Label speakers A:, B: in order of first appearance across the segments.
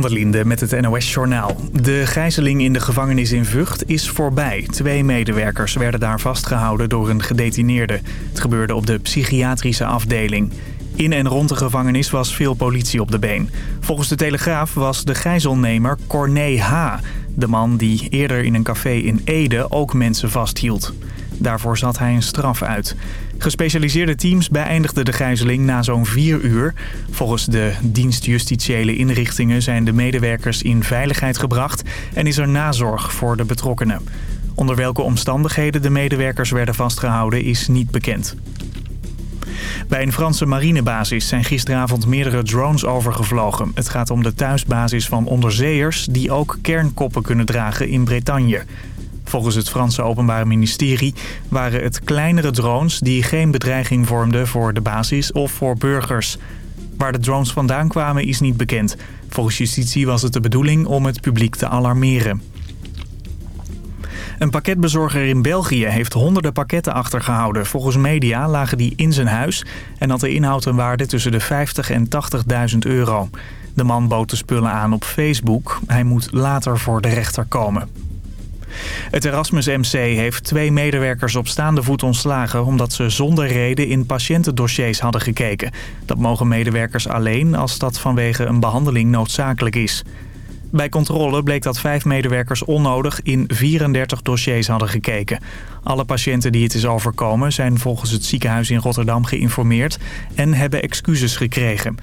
A: van met het NOS-journaal. De gijzeling in de gevangenis in Vught is voorbij. Twee medewerkers werden daar vastgehouden door een gedetineerde. Het gebeurde op de psychiatrische afdeling. In en rond de gevangenis was veel politie op de been. Volgens de Telegraaf was de gijzelnemer Corné H. De man die eerder in een café in Ede ook mensen vasthield. Daarvoor zat hij een straf uit. Gespecialiseerde teams beëindigden de gijzeling na zo'n vier uur. Volgens de dienst justitiële inrichtingen zijn de medewerkers in veiligheid gebracht... en is er nazorg voor de betrokkenen. Onder welke omstandigheden de medewerkers werden vastgehouden is niet bekend. Bij een Franse marinebasis zijn gisteravond meerdere drones overgevlogen. Het gaat om de thuisbasis van onderzeeërs die ook kernkoppen kunnen dragen in Bretagne. Volgens het Franse Openbaar Ministerie waren het kleinere drones die geen bedreiging vormden voor de basis of voor burgers. Waar de drones vandaan kwamen is niet bekend. Volgens justitie was het de bedoeling om het publiek te alarmeren. Een pakketbezorger in België heeft honderden pakketten achtergehouden. Volgens media lagen die in zijn huis en had de inhoud een waarde tussen de 50 en 80.000 euro. De man bood de spullen aan op Facebook. Hij moet later voor de rechter komen. Het Erasmus MC heeft twee medewerkers op staande voet ontslagen... omdat ze zonder reden in patiëntendossiers hadden gekeken. Dat mogen medewerkers alleen als dat vanwege een behandeling noodzakelijk is. Bij controle bleek dat vijf medewerkers onnodig in 34 dossiers hadden gekeken. Alle patiënten die het is overkomen zijn volgens het ziekenhuis in Rotterdam geïnformeerd... en hebben excuses gekregen.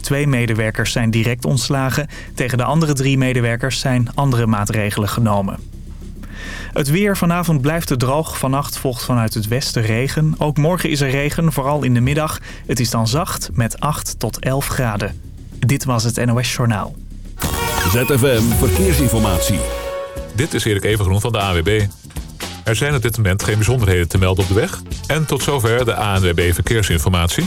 A: Twee medewerkers zijn direct ontslagen. Tegen de andere drie medewerkers zijn andere maatregelen genomen. Het weer vanavond blijft het droog. Vannacht volgt vanuit het westen regen. Ook morgen is er regen, vooral in de middag. Het is dan zacht met 8 tot 11 graden. Dit was het NOS Journaal.
B: ZFM Verkeersinformatie.
C: Dit is Erik Evengroen van de AWB. Er zijn op dit moment geen bijzonderheden te melden op de weg. En tot zover de ANWB Verkeersinformatie.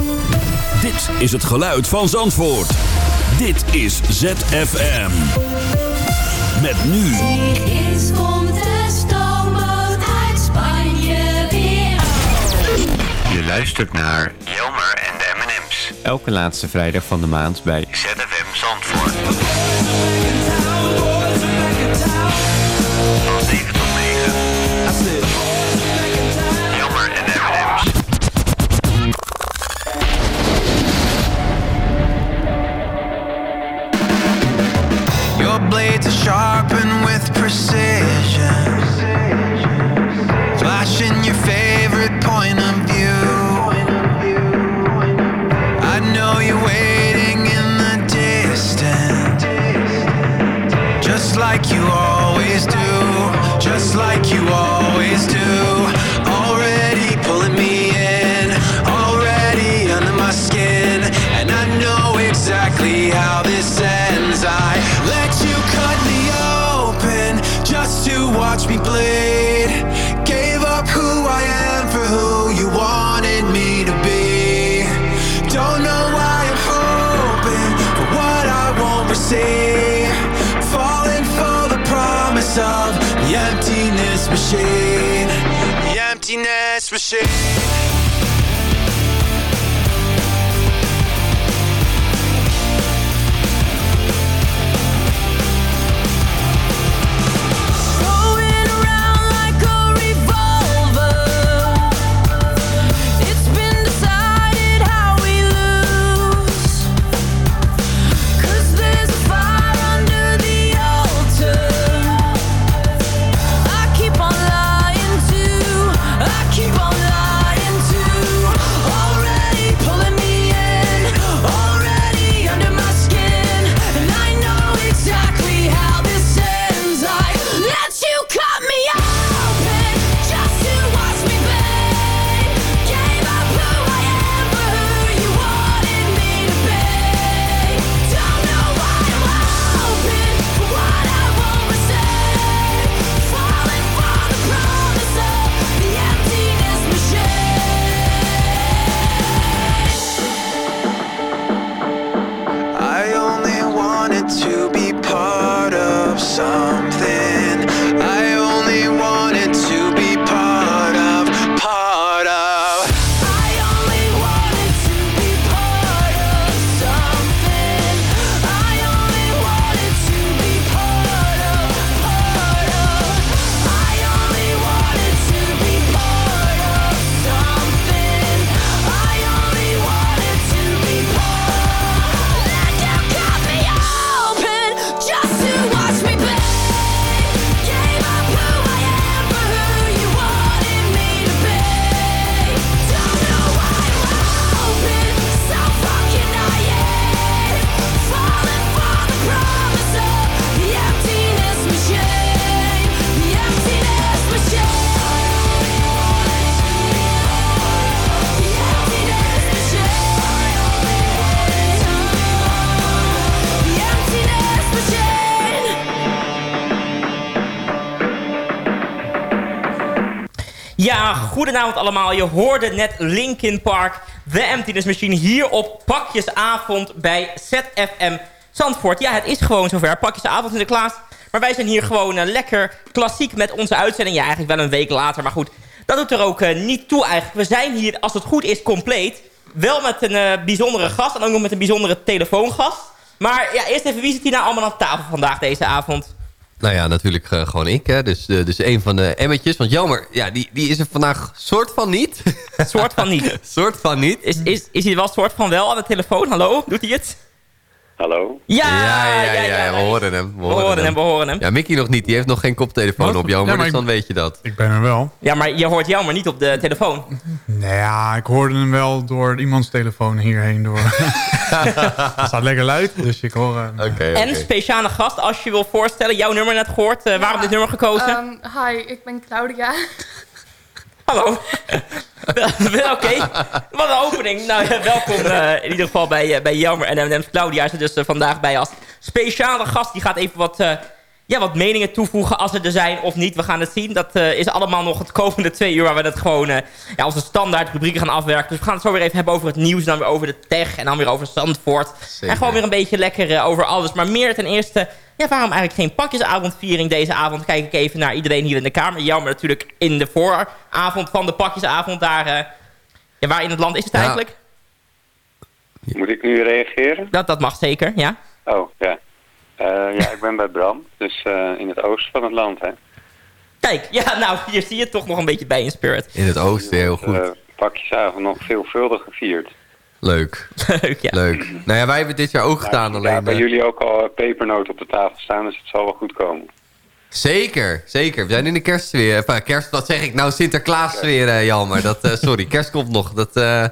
B: Dit is het geluid van Zandvoort. Dit is ZFM. Met nu.
D: Is komt de stoomboot uit Spanje weer.
E: Je luistert naar Jelmer en de M&M's. Elke laatste vrijdag van de maand bij ZFM Zandvoort.
F: With precision. Flashing your favorite point of view. I know you're waiting in the distance. Just like you always do. Just like you always do. Already pulling me in. Already under my skin. And I know exactly how this ends. I watch me bleed. Gave up who I am for who you wanted me to be. Don't know why I'm hoping for what I won't receive. Falling for the promise of the emptiness machine. The emptiness machine.
G: Goedenavond allemaal. Je hoorde net Linkin Park, The Emptiness Machine... hier op Pakjesavond bij ZFM Zandvoort. Ja, het is gewoon zover. Pakjesavond Sinterklaas. Maar wij zijn hier gewoon eh, lekker klassiek met onze uitzending. Ja, eigenlijk wel een week later, maar goed. Dat doet er ook eh, niet toe eigenlijk. We zijn hier, als het goed is, compleet. Wel met een eh, bijzondere gast en ook nog met een bijzondere telefoongast. Maar ja, eerst even, wie zit hier nou allemaal aan tafel vandaag deze avond?
H: Nou ja, natuurlijk eh, gewoon ik. Hè. Dus, eh, dus een van de emmetjes. Want jammer, ja, die, die is er vandaag soort van niet.
G: Soort van niet.
H: soort van niet.
G: Is, is, is hij wel soort van wel aan de telefoon? Hallo, doet hij het?
I: Hallo?
G: Ja,
H: ja, ja, ja, we horen hem.
G: We horen hem, we horen hem.
H: Ja, Mickey nog niet. Die heeft nog geen koptelefoon op. Jammer,
J: Ja, maar
H: dus
J: ik-
H: dan weet je dat.
J: Ik ben er wel.
G: Ja, maar je hoort jou maar niet op de telefoon.
J: Nou ja, ik hoorde hem wel door iemands telefoon hierheen door. Het staat lekker luid, dus ik hoor hem.
H: Oké,
G: En speciale gast, als je wil voorstellen, jouw nummer net gehoord. eh, waarom dit nummer gekozen?
K: Ehm, hi, ik ben Claudia.
G: Hallo. Oké, wat een opening. Nou, ja, welkom eh, in ieder geval bij, eh, bij Jammer en M&M's. Claudia is er dus eh, vandaag bij als speciale gast. Die gaat even wat, ja, wat meningen toevoegen als ze er zijn of niet. We gaan het zien. Dat is allemaal nog het komende twee uur waar we dat gewoon ja, onze standaard rubrieken gaan afwerken. Dus we gaan het zo weer even hebben over het nieuws. Dan weer over de tech en dan weer over Zandvoort. En gewoon weer een beetje lekker over alles. Maar meer ten eerste... Ja, waarom eigenlijk geen pakjesavondviering deze avond? Kijk ik even naar iedereen hier in de kamer. Jammer natuurlijk in de vooravond van de pakjesavond. Daar, eh, ja, waar in het land is het
H: Ja.
G: eigenlijk?
I: Moet ik nu reageren?
G: Dat, dat mag zeker, ja.
I: Oh, ja. Eh, ja, ik ben bij Bram, dus eh, in het oosten van het land, hè.
G: Kijk, ja, nou, hier zie je het toch nog een beetje bij in spirit.
H: In het oosten, heel goed.
I: Pakjesavond nog veelvuldig gevierd.
H: Leuk.
G: Leuk, ja.
H: Leuk. Nou ja, wij hebben dit jaar ook gedaan.
I: Ja,
H: Alleen,
I: bij
H: eh,
I: jullie ook al pepernoten op de tafel staan, dus het zal wel goed komen.
H: Zeker, zeker. We zijn in de kerstsfeer. Enfin, kerst, wat zeg ik nou? Sinterklaas-sfeer, eh, jammer. Dat, eh, sorry, kerst komt nog. Dat, eh,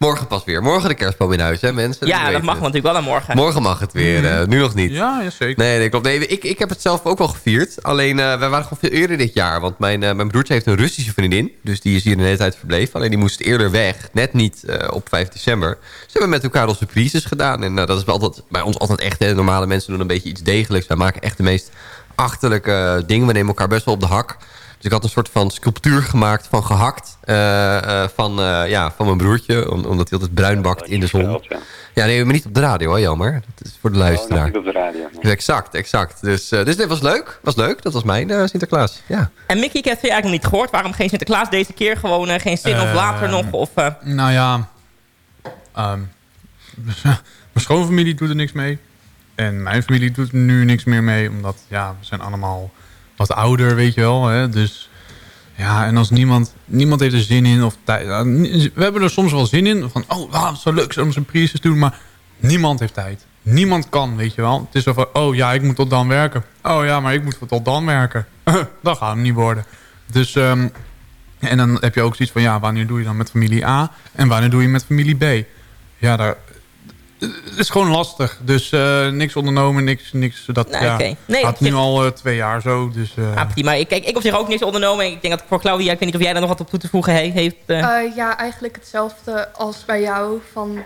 H: morgen pas weer. Morgen de kerstboom in huis, hè mensen?
G: Ja, dat
H: weten
G: mag natuurlijk wel aan morgen.
H: Morgen mag het weer, eh, nu nog niet.
J: Ja, ja, zeker.
H: Nee, nee, klopt. Nee, ik, ik heb het zelf ook wel gevierd. Alleen, eh wij waren gewoon veel eerder dit jaar. Want mijn, eh, mijn broertje heeft een Russische vriendin. Dus die is hier de hele tijd verbleven. Alleen die moest eerder weg. Net niet eh, op 5 december. Ze hebben met elkaar onze surprises gedaan. En dat is wel altijd, bij ons altijd echt. Hè. Normale mensen doen een beetje iets degelijks. Wij maken echt de meest achterlijke dingen. We nemen elkaar best wel op de hak. Dus ik had een soort van sculptuur gemaakt van gehakt. eh, eh, van, eh, ja, van mijn broertje. om- omdat hij altijd bruin bakt in de zon.
I: Ja.
H: Ja, nee, maar niet op de radio, hoor, jammer. Dat is voor de
I: Oh,
H: luisteraar.
I: niet op de radio. nee.
H: Dus exact, exact. Dus, eh, dus dit was leuk. Was leuk. Dat was mijn eh, Sinterklaas. Ja.
G: En Mickey, ik heb het eigenlijk nog niet gehoord. Waarom geen Sinterklaas deze keer? Gewoon geen zin of later nog? Of, eh,
J: Nou ja, ehm, mijn schoonfamilie doet er niks mee. En mijn familie doet er nu niks meer mee. Omdat, ja, we zijn allemaal wat ouder, weet je wel. Hè? Dus ja, en als niemand, niemand heeft er zin in of tijd. We hebben er soms wel zin in. Van, oh, wauw, het zou leuk zijn om zo'n priesters te doen. Maar niemand heeft tijd. Niemand kan, weet je wel. Het is zo van, oh ja, ik moet tot dan werken. Oh ja, maar ik moet tot dan werken. dat gaat hem niet worden. Dus, ehm, en dan heb je ook zoiets van, ja, wanneer doe je dan met familie A? En wanneer doe je met familie B? Ja, daar, het is gewoon lastig. Dus eh, niks ondernomen, niks, niks. Dat
G: Nee,
J: ja,
G: oké. Nee,
J: gaat nu al eh, twee jaar zo. Dus, eh,
G: ah, prima. Ik, kijk, ik op zich ook niks ondernomen. Ik denk dat voor Claudia, ik weet niet of jij daar nog wat op toe te voegen he- heeft. eh.
K: Eh, ja, eigenlijk hetzelfde als bij jou. Van,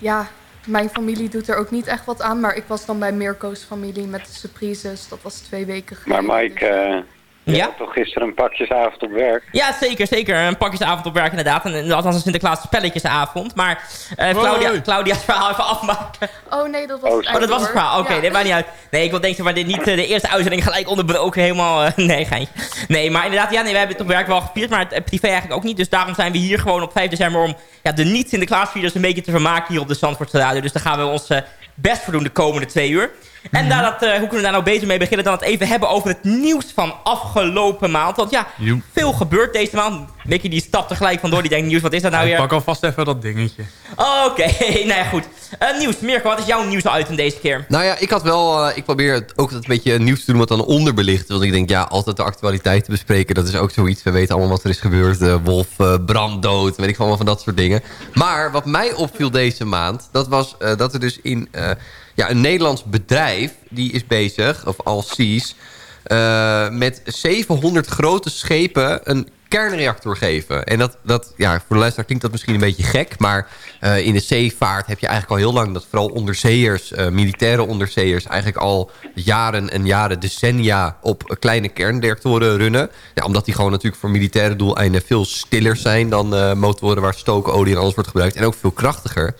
K: ja, mijn familie doet er ook niet echt wat aan. Maar ik was dan bij Mirko's familie met de surprises. Dat was twee weken geleden.
I: Maar Mike, eh je
G: Ja?
I: toch gisteren een pakjesavond op werk?
G: Ja, zeker, zeker. Een pakjesavond op werk inderdaad. En, en althans een Sinterklaas spelletjesavond. Maar eh, Claudia. Claudia's verhaal even afmaken.
K: Oh nee, dat was
I: Oh,
K: het
G: Oh, dat was het verhaal. Oké,
K: Ja.
G: dit maakt niet uit. Nee, ik wil denken, maar dit niet eh, de eerste uitzending gelijk onderbroken. Helemaal, eh, nee, geintje. Nee, maar inderdaad, ja, nee, wij hebben het op werk wel gevierd, maar het eh, privé eigenlijk ook niet. Dus daarom zijn we hier gewoon op 5 december om ja, de niet-Sinterklaasvierders een beetje te vermaken hier op de Zandvoortse Radio. Dus daar gaan we ons eh, best voor doen de komende twee uur. En daar dat, eh, hoe kunnen we daar nou beter mee beginnen dan het even hebben over het nieuws van afgelopen maand. Want ja, veel gebeurt deze maand. Mickey die stapt er gelijk vandoor, die denkt, nieuws, wat is dat nou
J: ik
G: weer?
J: pak alvast even dat dingetje.
G: Oké, nou ja, goed. Eh, nieuws, Mirko, wat is jouw nieuws item deze keer?
H: Nou ja, ik had wel... eh, ik probeer het ook een beetje nieuws te doen wat dan onderbelicht. Want ik denk, ja, altijd de actualiteit te bespreken. Dat is ook zoiets. We weten allemaal wat er is gebeurd. Wolf, eh, brand, dood. Weet ik van, allemaal van dat soort dingen. Maar wat mij opviel deze maand... Dat was eh, dat er dus in... ja, een Nederlands bedrijf... Die is bezig, of Alcies... eh met 700 grote schepen... een kernreactor geven. En dat, dat ja, voor de luisteraar klinkt dat misschien een beetje gek... maar eh, in de zeevaart heb je eigenlijk al heel lang... dat vooral onderzeeërs, eh, militaire onderzeeërs... eigenlijk al jaren en jaren, decennia... op kleine kernreactoren runnen. Ja, omdat die gewoon natuurlijk voor militaire doeleinden... veel stiller zijn dan motoren waar stookolie en alles wordt gebruikt. En ook veel krachtiger.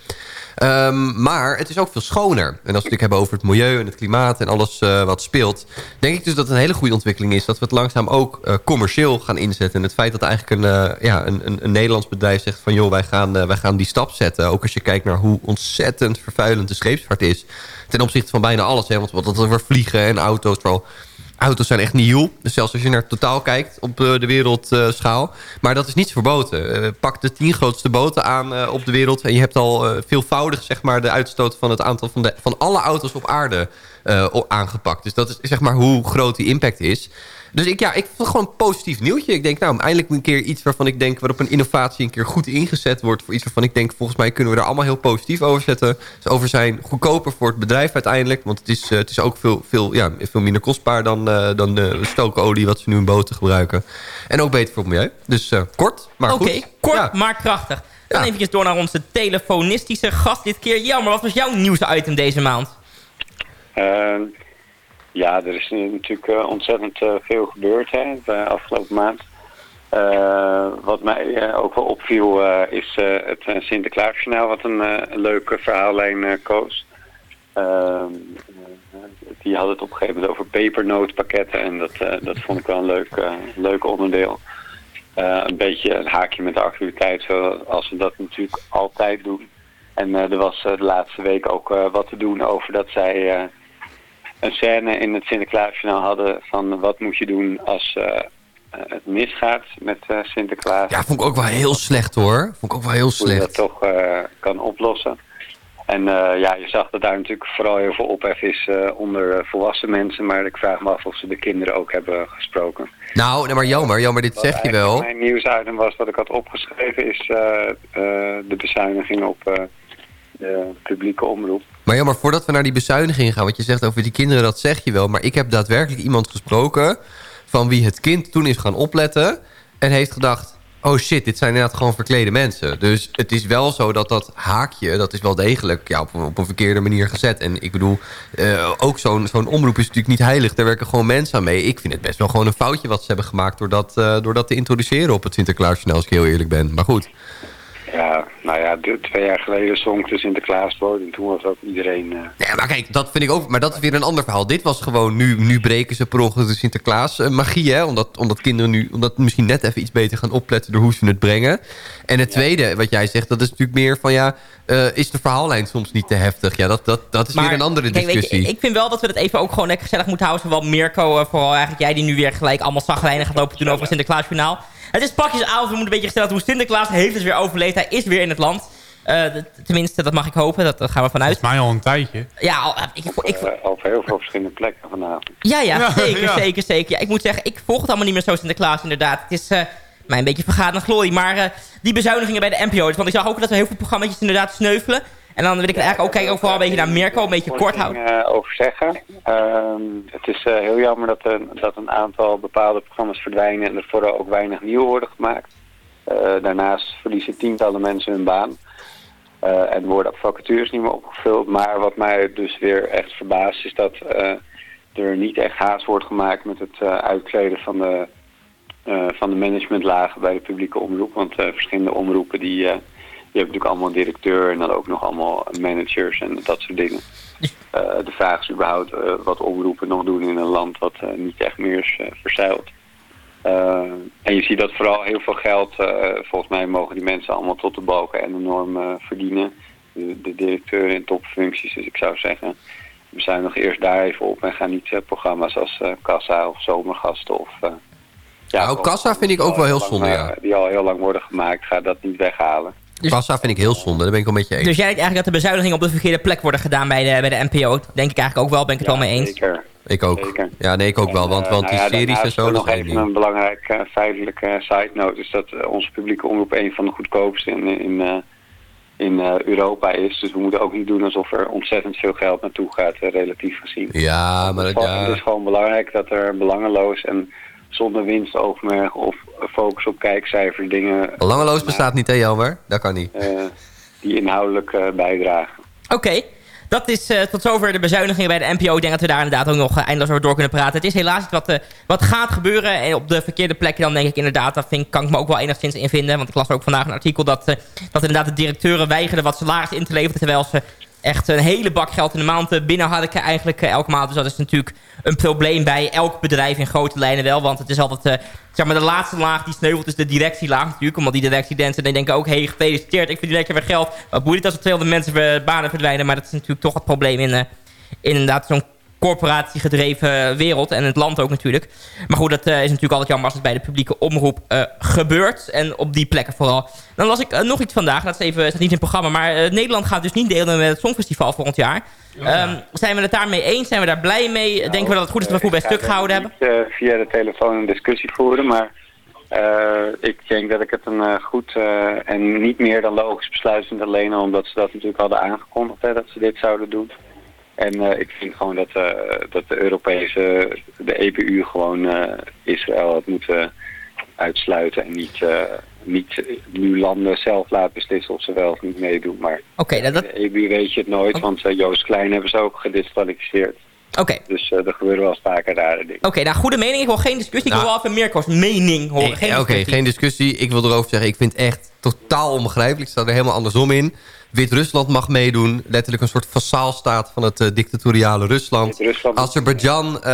H: Ehm, maar het is ook veel schoner. En als we het hebben over het milieu en het klimaat en alles eh, wat speelt... denk ik dus dat het een hele goede ontwikkeling is... dat we het langzaam ook eh, commercieel gaan inzetten. En het feit dat eigenlijk een, eh, ja, een, een, een Nederlands bedrijf zegt van... joh, wij gaan, wij gaan die stap zetten. Ook als je kijkt naar hoe ontzettend vervuilend de scheepsvaart is... ten opzichte van bijna alles. Hè, want wat over vliegen en auto's... Vooral, Auto's zijn echt nieuw. Dus zelfs als je naar totaal kijkt op eh, de wereldschaal. maar dat is niets verboden. Eh, pak de tien grootste boten aan eh, op de wereld. En je hebt al veelvoudig zeg maar, de uitstoot van het aantal van, de, van alle auto's op aarde aangepakt. Dus dat is zeg maar hoe groot die impact is. Dus ik, ja, ik vond het gewoon een positief nieuwtje. Ik denk, nou, eindelijk een keer iets waarvan ik denk... waarop een innovatie een keer goed ingezet wordt... voor iets waarvan ik denk, volgens mij kunnen we er allemaal heel positief over zetten. Dus over zijn goedkoper voor het bedrijf uiteindelijk. Want het is, eh, het is ook veel, veel, ja, veel minder kostbaar dan, eh, dan de stookolie... wat ze nu in boten gebruiken. En ook beter voor het milieu. Dus eh, kort, maar
G: Oké,
H: goed.
G: kort
H: Ja.
G: maar krachtig. Dan eventjes door naar onze telefonistische gast dit keer. Jammer, wat was jouw nieuwsitem deze maand?
I: Ja, er is natuurlijk eh, ontzettend eh, veel gebeurd hè, de afgelopen maand. Eh, wat mij ook wel opviel is het Sinterklaasjournaal, wat een, leuke verhaallijn koos. Ehm, eh, die hadden het op een gegeven moment over pepernootpakketten en dat, dat vond ik wel een leuk, leuk onderdeel. Een beetje een haakje met de actualiteit, zoals we dat natuurlijk altijd doen. En er was de laatste week ook wat te doen over dat zij een scène in het Sinterklaasjournaal hadden van wat moet je doen als eh, eh, het misgaat met eh, Sinterklaas.
H: Ja, vond ik ook wel heel slecht hoor. Vond ik ook wel heel
I: Hoe je
H: slecht.
I: dat toch kan oplossen. En ja, je zag dat daar natuurlijk vooral heel veel ophef is onder volwassen mensen. Maar ik vraag me af of ze de kinderen ook hebben gesproken.
H: Nou, nee, maar jammer, jammer, dit
I: Wat
H: zeg je wel.
I: Mijn nieuwsitem was wat ik had opgeschreven is de bezuiniging op de publieke omroep.
H: Maar ja, maar voordat we naar die bezuinigingen gaan... wat je zegt over die kinderen, dat zeg je wel... maar ik heb daadwerkelijk iemand gesproken... van wie het kind toen is gaan opletten... en heeft gedacht... oh shit, dit zijn inderdaad gewoon verklede mensen. Dus het is wel zo dat dat haakje... dat is wel degelijk op, een- verkeerde manier gezet. En ik bedoel, eh, ook zo'n omroep is natuurlijk niet heilig. Daar werken gewoon mensen aan mee. Ik vind het best wel gewoon een foutje wat ze hebben gemaakt... door dat, eh, te introduceren op het Sinterklaasjournaal... als ik heel eerlijk ben. Maar goed.
I: Ja, nou ja, twee jaar geleden zong de Sinterklaaswoord en toen was ook iedereen... eh,
H: Ja, maar kijk, dat vind ik ook. Maar dat is weer een ander verhaal. Dit was gewoon, nu, nu breken ze per ongeluk de Sinterklaas eh, magie, hè? Omdat, omdat kinderen nu omdat misschien net even iets beter gaan opletten door hoe ze het brengen. En het tweede, wat jij zegt, dat is natuurlijk meer van ja, eh, is de verhaallijn soms niet te heftig? Ja, dat, dat, dat is weer een andere
G: kijk, weet je,
H: discussie.
G: ik vind wel dat we het even ook gewoon lekker gezellig moeten houden. Zowel Mirko, vooral eigenlijk jij die nu weer gelijk allemaal zagrijnig gaat lopen doen over het Sinterklaasjournaal. Het is pakjesavond, we moeten een beetje gezellig doen. Sinterklaas heeft het weer overleefd, hij is weer in het land. Eh, tenminste, dat mag ik hopen, dat, daar gaan we vanuit.
J: Volgens mij al een tijdje.
G: Ja, al- ik, ik,
I: eh, over heel veel verschillende plekken vanavond.
G: Ja, ja,
J: Ja,
G: zeker,
J: ja.
G: zeker, zeker. Ja, ik moet zeggen, ik volg het allemaal niet meer zo Sinterklaas, inderdaad. Het is eh, mij een beetje vergaat naar glorie. Maar eh, die bezuinigingen bij de NPO, want ik zag ook dat er heel veel programma's inderdaad sneuvelen. En dan wil ik eigenlijk ook kijken, ook vooral een beetje naar Mirko, een beetje kort houden.
I: eh, over zeggen. Ehm, het is eh, heel jammer dat, er, dat een aantal bepaalde programma's verdwijnen en er vooral ook weinig nieuwe worden gemaakt. Eh, daarnaast verliezen tientallen mensen hun baan. En worden vacatures niet meer opgevuld. Maar wat mij dus weer echt verbaast is dat er niet echt haast wordt gemaakt met het uitkleden van de, van de managementlagen bij de publieke omroep. Want verschillende omroepen die, die hebben natuurlijk allemaal directeur en dan ook nog allemaal managers en dat soort dingen. Eh, de vraag is überhaupt eh, wat omroepen nog doen in een land wat eh, niet echt meer is verzeild. En je ziet dat vooral heel veel geld, volgens mij mogen die mensen allemaal tot de balken en enorm eh, verdienen. De, de directeuren in topfuncties, dus ik zou zeggen, we zijn nog eerst daar even op en gaan niet programma's als eh, Kassa of Zomergasten of... ja,
H: Nou, Kassa vind ik ook wel heel zonde, ja.
I: Die al heel lang worden gemaakt, ga dat niet weghalen.
H: Kassa vind ik heel zonde, daar ben ik wel met je eens.
G: Dus jij denkt eigenlijk dat de bezuinigingen op de verkeerde plek worden gedaan bij de, bij de NPO? Denk ik eigenlijk ook wel, ben ik het wel mee eens.
I: Zeker.
H: Ik ook.
I: Zeker.
H: Ja, nee, ik ook wel, want, want
I: nou
H: die
I: ja,
H: series en zo, dat
I: nog even een belangrijk eh, feitelijke eh, side note is dat eh, onze publieke omroep een van de goedkoopste in, in, eh, in eh, Europa is. Dus we moeten ook niet doen alsof er ontzettend veel geld naartoe gaat, relatief gezien.
H: Ja, maar dat,
I: Het is
H: ja.
I: gewoon belangrijk dat er belangeloos en zonder winstoogmerk of focus op kijkcijfers dingen
H: Langeloos bestaat niet, hè Jelmer? Dat kan niet.
I: eh, die inhoudelijk eh, bijdragen.
G: Oké. Dat is eh, tot zover de bezuinigingen bij de NPO. Ik denk dat we daar inderdaad ook nog eh, eindeloos over door kunnen praten. Het is helaas iets wat, wat gaat gebeuren. En op de verkeerde plekken dan denk ik inderdaad... daar vind, kan ik me ook wel enigszins in vinden. Want ik las ook vandaag een artikel dat, dat inderdaad de directeuren weigerden... wat salaris in te leveren... terwijl ze echt een hele bak geld in de maand eh, binnen hadden eigenlijk eh, elke maand. Dus dat is natuurlijk een probleem bij elk bedrijf in grote lijnen wel. Want het is altijd, eh, zeg maar, de laatste laag die sneuvelt is de directielaag natuurlijk. Omdat die directiedensen die denken ook, hey, gefeliciteerd, ik verdien lekker weer geld. Wat boeit het als er 200 mensen banen verdwijnen. Maar dat is natuurlijk toch het probleem in, in inderdaad zo'n corporatiegedreven wereld. En het land ook natuurlijk. Maar goed, dat eh, is natuurlijk altijd jammer als het bij de publieke omroep eh, gebeurt. En op die plekken vooral. Dan las ik eh, nog iets vandaag. Dat is even staat niet in het programma. Maar Nederland gaat dus niet delen met het Songfestival volgend jaar. Ehm, zijn we het daarmee eens? Zijn we daar blij mee? Denken we dat het goed is dat we goed bij stuk gehouden hebben?
I: Niet via de telefoon een discussie voeren, maar ik denk dat ik het een goed en niet meer dan logisch besluit vind. Alleen al omdat ze dat natuurlijk hadden aangekondigd, hè, dat ze dit zouden doen. En eh, ik vind gewoon dat, eh, dat de Europese, de EPU gewoon eh, Israël had moeten uitsluiten. En niet, eh, niet nu landen zelf laten beslissen of ze wel of niet meedoen. Maar
G: Oké, nou, dat...
I: de EPU weet je het nooit, want eh, Joost Klein hebben ze ook gedisqualificeerd.
G: Oké.
I: Dus eh, er gebeuren wel eens vaker rare dingen.
G: Oké, nou goede mening. Ik wil geen discussie. Ik wil wel even Mirko's mening horen.
H: Oké, geen discussie. Ik wil erover zeggen, ik vind het echt totaal onbegrijpelijk. Ik sta er helemaal andersom in. Wit-Rusland mag meedoen. Letterlijk een soort vassaalstaat van het eh, dictatoriale Rusland.
I: Rusland
H: Azerbeidzjan eh,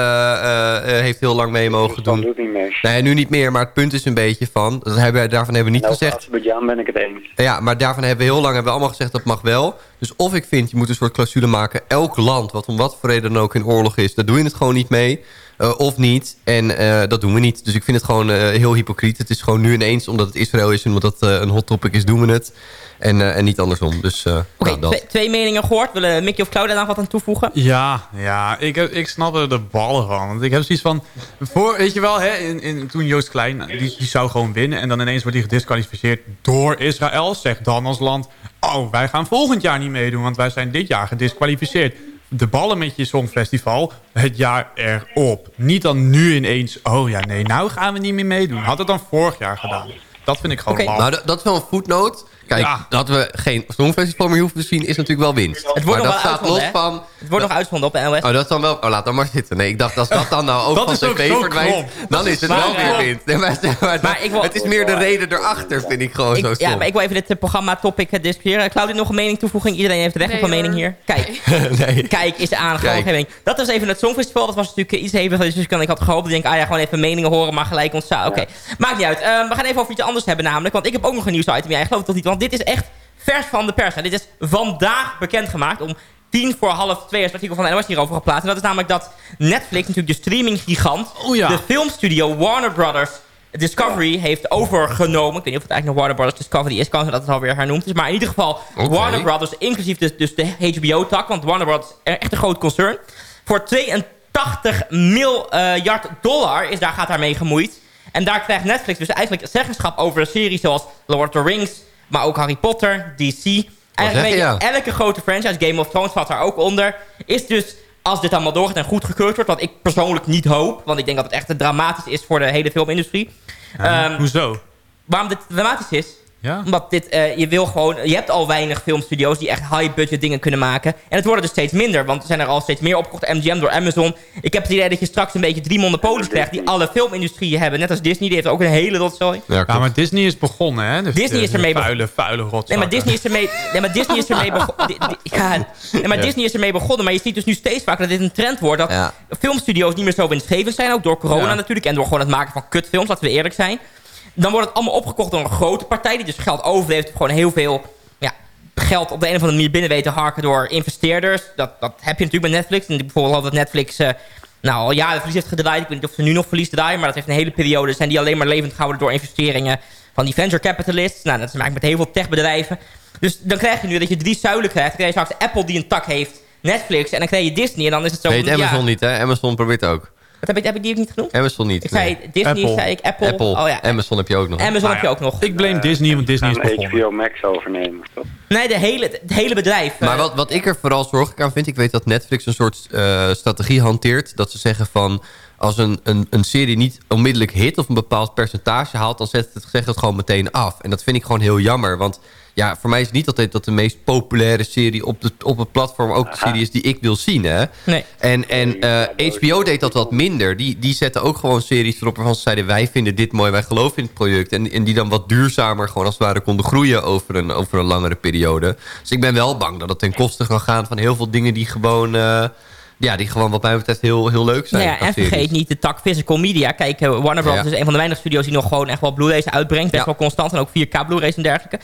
H: eh, heeft heel lang mee mogen doen.
I: doet niet mee.
H: Nee, nu niet meer. Maar het punt is een beetje van... Dat hebben, wij- daarvan hebben we niet
I: Nou,
H: gezegd...
I: Azerbeidzjan ben ik het eens.
H: Ja, maar daarvan hebben we heel lang hebben we allemaal gezegd dat mag wel. Dus of ik vind, je moet een soort clausule maken. Elk land, wat om wat voor reden dan ook in oorlog is... daar doe je het gewoon niet mee. Eh, of niet. En eh, dat doen we niet. Dus ik vind het gewoon eh, heel hypocriet. Het is gewoon nu ineens, omdat het Israël is... en omdat dat eh, een hot topic is, doen we het. En, eh, en niet andersom. Dus eh,
G: Oké,
H: nou, dat.
G: twee, twee meningen gehoord. Willen Mickey of Claudia daar nog wat aan toevoegen?
J: Ja, ja ik, heb- ik snap er de ballen van. Want ik heb zoiets van... Voor, weet je wel, hè, in, in, toen Joost Klein, die, die zou gewoon winnen. En dan ineens wordt hij gedisqualificeerd door Israël. Zegt dan als land... Oh, wij gaan volgend jaar niet meedoen, want wij zijn dit jaar gedisqualificeerd. De ballen met je Songfestival het jaar erop. Niet dan nu ineens... Oh ja, nee, nou gaan we niet meer meedoen. Had het dan vorig jaar gedaan. Dat vind ik gewoon.
H: Nou, dat, dat is wel een voetnoot. Kijk,
J: Ja.
H: dat we geen Songfestival meer hoeven te zien... is natuurlijk wel winst.
G: Het wordt
H: maar
G: nog
H: dat
G: wel
H: staat los
G: hè?
H: van...
G: Het wordt nog uitgezonden op de NOS.
H: Oh, dat is dan wel... Oh, laat dan maar zitten. Nee, ik dacht, als dat dan nou ook
J: Dat
H: van
J: is ook
H: tv
J: zo
H: verdwijnt... dan is het wel weer
G: eh,
H: winst. Nee, maar, maar,
G: Maar ik wil-
H: het is meer de reden erachter, vind ik gewoon zo
G: Ik,
H: stom.
G: ja, maar ik wil even dit eh, programma-topic uh, discussiëren. Claudia, nog een mening toevoeging? Iedereen heeft recht
K: Nee,
G: op een mening hier. Kijk,
H: nee.
G: kijk, is
H: Kijk.
G: mening. Dat was even het Songfestival. Dat was natuurlijk eh, iets heviger. Dus ik had gehoopt. Ik denk, ah ja, gewoon even meningen horen, maar gelijk ontstaan. Oké, maakt niet uit. Eh, we gaan even over iets anders hebben namelijk. Want ik heb ook nog een nieuwsitem. Jij gelooft het toch niet? Want dit is echt vers van de pers. Dit is vandaag bekendgemaakt om tien voor half twee is het artikel van de NOS hierover geplaatst. En dat is namelijk dat Netflix, natuurlijk de streaminggigant,
J: Oh ja.
G: de filmstudio Warner Brothers Discovery heeft overgenomen. Ik weet niet of het eigenlijk nog Warner Brothers Discovery is. Kan zijn dat het alweer hernoemd is. Maar in ieder geval. Warner Brothers, inclusief dus, dus de HBO-tak. Want Warner Brothers is echt een groot concern. Voor 82 miljard dollar is daar, gaat daarmee gemoeid. En daar krijgt Netflix dus eigenlijk zeggenschap over series zoals Lord of the Rings... maar ook Harry Potter, DC. Eigenlijk
H: je,
G: je, elke grote franchise, Game of Thrones valt daar ook onder... is dus, als dit allemaal doorgaat en goedgekeurd wordt... wat ik persoonlijk niet hoop... want ik denk dat het echt dramatisch is voor de hele filmindustrie... Ehm,
J: Hoezo?
G: waarom dit dramatisch is...
J: Ja?
G: Omdat dit, eh, je wil gewoon, je hebt al weinig filmstudio's die echt high-budget dingen kunnen maken. En het worden er steeds minder, want er zijn er al steeds meer opgekocht. MGM door Amazon. Ik heb het idee dat je straks een beetje drie monopolies krijgt die alle filmindustrieën hebben. Net als Disney, die heeft ook een hele rotzooi.
H: Ja,
J: maar Disney is begonnen, hè? Dus
G: Disney
J: de-
G: is ermee
J: de Vuile, vuile
G: Nee,
J: rotzakken.
G: maar Disney is ermee, nee, maar Disney is ermee begonnen. Ja, nee, maar Disney is ermee begonnen. Maar je ziet dus nu steeds vaker dat dit een trend wordt. Dat
H: Ja.
G: filmstudio's niet meer zo winstgevend zijn. Ook door corona
J: Ja.
G: natuurlijk. En door gewoon het maken van kutfilms, laten we eerlijk zijn. Dan wordt het allemaal opgekocht door een grote partij. Die dus geld over heeft. Gewoon heel veel ja, geld op de een of andere manier binnen weten harken door investeerders. Dat, dat heb je natuurlijk bij Netflix. En bijvoorbeeld al dat Netflix... eh, nou, al jaren verlies heeft gedraaid. Ik weet niet of ze nu nog verlies draaien. Maar dat heeft een hele periode. Zijn die alleen maar levend gehouden door investeringen van die venture capitalists. Nou, dat is eigenlijk met heel veel techbedrijven. Dus dan krijg je nu dat je drie zuilen krijgt. Dan krijg je straks Apple die een tak heeft. Netflix. En dan krijg je Disney. En dan is het zo... Ja,
H: Amazon niet, hè? Amazon probeert ook.
G: Wat heb ik, heb ik die ook niet genoemd?
H: Amazon niet.
G: Ik zei Disney,
J: Apple.
G: zei ik Apple.
H: Apple.
G: Oh ja,
H: Amazon heb je ook nog.
G: Amazon heb je ook nog.
J: Ik blame Disney, want Disney is begonnen.
I: HBO Max overnemen, toch?
G: Nee, de hele, het hele bedrijf.
H: Maar
G: eh,
H: wat, wat ik er vooral zorgelijk aan vind... ik weet dat Netflix een soort eh, strategie hanteert... dat ze zeggen van... als een, een, een serie niet onmiddellijk hit... of een bepaald percentage haalt... dan zet het, zegt het gewoon meteen af. En dat vind ik gewoon heel jammer. Want ja, voor mij is het niet altijd dat de meest populaire serie... op, de, op het platform ook de serie is die ik wil zien. Hè?
G: Nee.
H: En, en eh, HBO deed dat wat minder. Die, die zetten ook gewoon series erop waarvan ze zeiden... wij vinden dit mooi, wij geloven in het project. En, en die dan wat duurzamer gewoon als het ware konden groeien... over een, over een langere periode. Dus ik ben wel bang dat het ten koste kan gaan... van heel veel dingen die gewoon... eh, ja, die gewoon wat mij betreft heel, heel leuk zijn.
G: Nou ja, en
H: series.
G: vergeet niet de tak physical media. Kijk, eh, Warner Bros.
H: Ja.
G: is een van de weinige studio's die nog gewoon echt wel Blu-rays uitbrengt. Best
H: Ja.
G: wel constant. En ook 4K Blu-rays en dergelijke.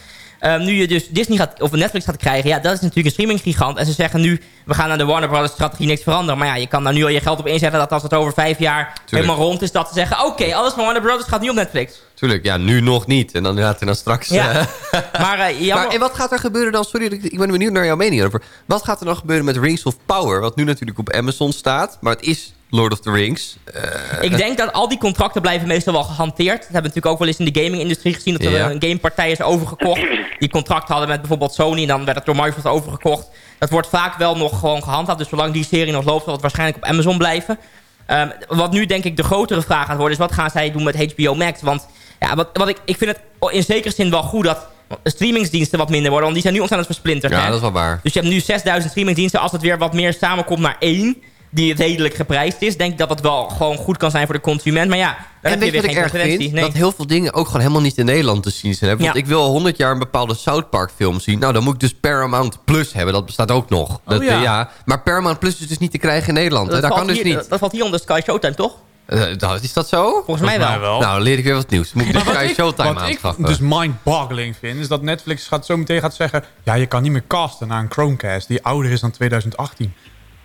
G: Ehm, nu je dus Disney gaat, of Netflix gaat krijgen, ja, dat is natuurlijk een streaming-gigant. En ze zeggen nu, we gaan aan de Warner Bros. strategie niks veranderen. Maar ja, je kan daar nu al je geld op inzetten dat als het over vijf jaar helemaal rond is, dat ze zeggen, oké, alles van Warner Bros. gaat nu op Netflix.
H: Tuurlijk, ja, nu nog niet. En dan inderdaad en dan straks...
G: Ja.
H: eh,
G: Maar, jammer-
H: maar en wat gaat er gebeuren dan? Sorry, ik, ik ben benieuwd naar jouw mening over. Wat gaat er dan gebeuren met Rings of Power? Wat nu natuurlijk op Amazon staat. Maar het is Lord of the Rings. Eh,
G: Ik denk dat al die contracten blijven meestal wel gehanteerd. Dat hebben we natuurlijk ook wel eens in de gaming-industrie gezien. Dat er
H: Ja.
G: een gamepartij is overgekocht. Die contract hadden met bijvoorbeeld Sony. En dan werd het door Microsoft overgekocht. Dat wordt vaak wel nog gewoon gehandhaafd. Dus zolang die serie nog loopt, zal het waarschijnlijk op Amazon blijven. Ehm, wat nu denk ik de grotere vraag gaat worden... is wat gaan zij doen met HBO Max? Want ja, wat, wat ik, ik vind het in zekere zin wel goed dat streamingsdiensten wat minder worden. Want die zijn nu ontzettend versplinterd.
H: ja,
G: hè?
H: dat is wel waar.
G: Dus je hebt nu 6000 streamingdiensten. Als het weer wat meer samenkomt naar één... die redelijk geprijsd is... denk ik dat het wel gewoon goed kan zijn voor de consument. Maar ja, dan
H: En
G: heb je
H: weet je
G: weer
H: wat ik
G: geen
H: erg
G: concurrentie.
H: vind?
G: Nee.
H: Dat heel veel dingen ook gewoon helemaal niet in Nederland te zien zijn. Want
G: Ja.
H: ik wil al 100 jaar een bepaalde South Park film zien. Nou, dan moet ik dus Paramount Plus hebben. Dat bestaat ook nog. Dat,
J: ja.
H: eh, ja. Maar Paramount Plus is dus niet te krijgen in Nederland. hè.
G: dat,
H: Dat,
G: valt
H: kan dus
G: hier,
H: niet.
G: dat valt hier onder Sky Showtime, toch?
H: Eh, dat- is dat zo?
G: Volgens mij wel.
J: wel.
H: Nou, dan leer ik weer wat nieuws. Moet ik de Sky
J: ik,
H: Showtime
J: wat ik
H: aanschaffen.
J: dus mind-boggling vind... is dat Netflix gaat zo meteen gaat zeggen... ja, je kan niet meer casten naar een Chromecast... die ouder is dan 2018.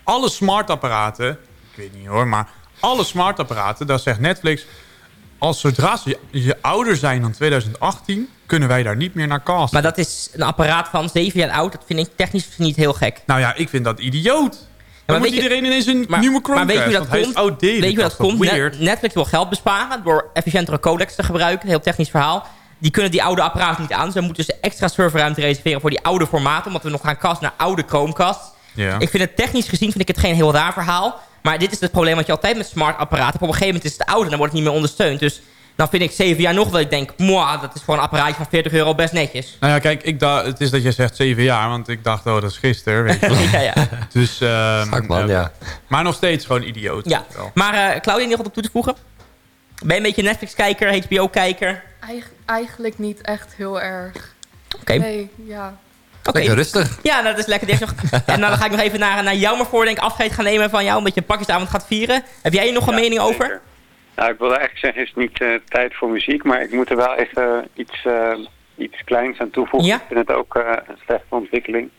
J: Alle smartapparaten... ik weet niet hoor, maar alle smartapparaten... daar zegt Netflix... als zodra ze je ouder zijn dan 2018... kunnen wij daar niet meer naar casten.
G: Maar dat is een apparaat van 7 jaar oud. Dat vind ik technisch niet heel gek.
J: Nou ja, ik vind dat idioot. Dan
G: maar
J: moet
G: weet je-
J: iedereen ineens een
G: Maar,
J: nieuwe
G: maar
J: Chromecast.
G: weet je hoe dat
J: want hij is
G: komt?
J: outdated.
G: Weet je hoe dat komt? Net-. Netflix wil geld besparen door efficiëntere codecs te gebruiken. Heel technisch verhaal. Die kunnen die oude apparaten niet aan. Ze moeten dus extra serverruimte reserveren voor die oude formaten. Omdat we nog gaan casten naar oude Chromecast.
J: Ja.
G: Ik vind het technisch gezien vind ik het geen heel raar verhaal. Maar dit is het probleem wat je altijd met smart apparaten hebt. Op een gegeven moment is het ouder en dan wordt het niet meer ondersteund. Dus dan vind ik 7 jaar nog dat ik denk... Mwah, dat is voor een apparaatje van 40 euro best netjes.
J: Nou ja, kijk, ik dacht, het is dat je zegt zeven jaar, want ik dacht, oh, dat is gisteren, weet je wel.
G: ja, ja.
J: Dus, ehm,
H: Zakman, ja.
J: Maar nog steeds gewoon idioot.
G: ja.
J: wel.
G: Maar eh Claudia, nog wat op toe te voegen? Ben je een beetje Netflix-kijker, HBO-kijker?
K: Eig- eigenlijk niet echt heel erg.
G: Oké.
K: Nee, ja.
G: Oké.
H: Lekker rustig.
G: Ja, nou, dat is lekker. Die heeft nog- en dan ga ik nog even naar, naar jou maar voor, denk ik, afscheid gaan nemen van jou. Omdat je een pakjesavond gaat vieren. Heb jij hier nog een
I: Ja,
G: mening over?
I: Nou, ik wilde eigenlijk zeggen, het is niet eh, tijd voor muziek, maar ik moet er wel even iets, eh, iets kleins aan toevoegen.
G: Ja?
I: Ik vind het ook eh, een slechte ontwikkeling.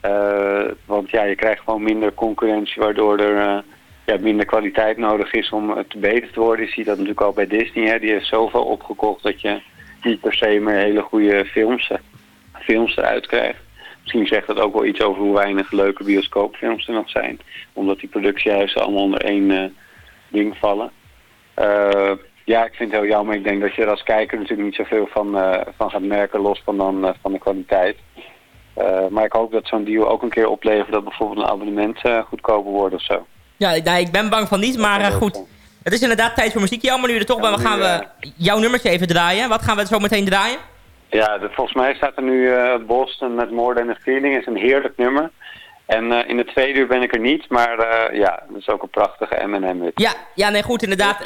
I: Eh, want ja, je krijgt gewoon minder concurrentie, waardoor er eh, ja, minder kwaliteit nodig is om het beter te worden. Je ziet dat natuurlijk al bij Disney, hè. die heeft zoveel opgekocht dat je niet per se meer hele goede films, eh, films eruit krijgt. Misschien zegt dat ook wel iets over hoe weinig leuke bioscoopfilms er nog zijn. Omdat die productiehuizen allemaal onder één eh, ding vallen. Eh, ja, ik vind het heel jammer. Ik denk dat je er als kijker natuurlijk niet zoveel van, eh, van gaat merken, los van, dan, van de kwaliteit. Maar ik hoop dat zo'n deal ook een keer oplevert dat bijvoorbeeld een abonnement goedkoper wordt of zo.
G: Ja, nou, ik ben bang van niet, maar goed. Het is inderdaad tijd voor muziek. Jammer nu er toch
I: Ja,
G: bent. We gaan we jouw nummertje even draaien. Wat gaan we zo meteen draaien?
I: Ja, de- volgens mij staat er nu eh, Boston met More Than a Feeling. is een heerlijk nummer. En eh, in de tweede uur ben ik er niet, maar eh, ja, dat is ook een prachtige M&M hit.
G: Ja, ja nee, goed, inderdaad.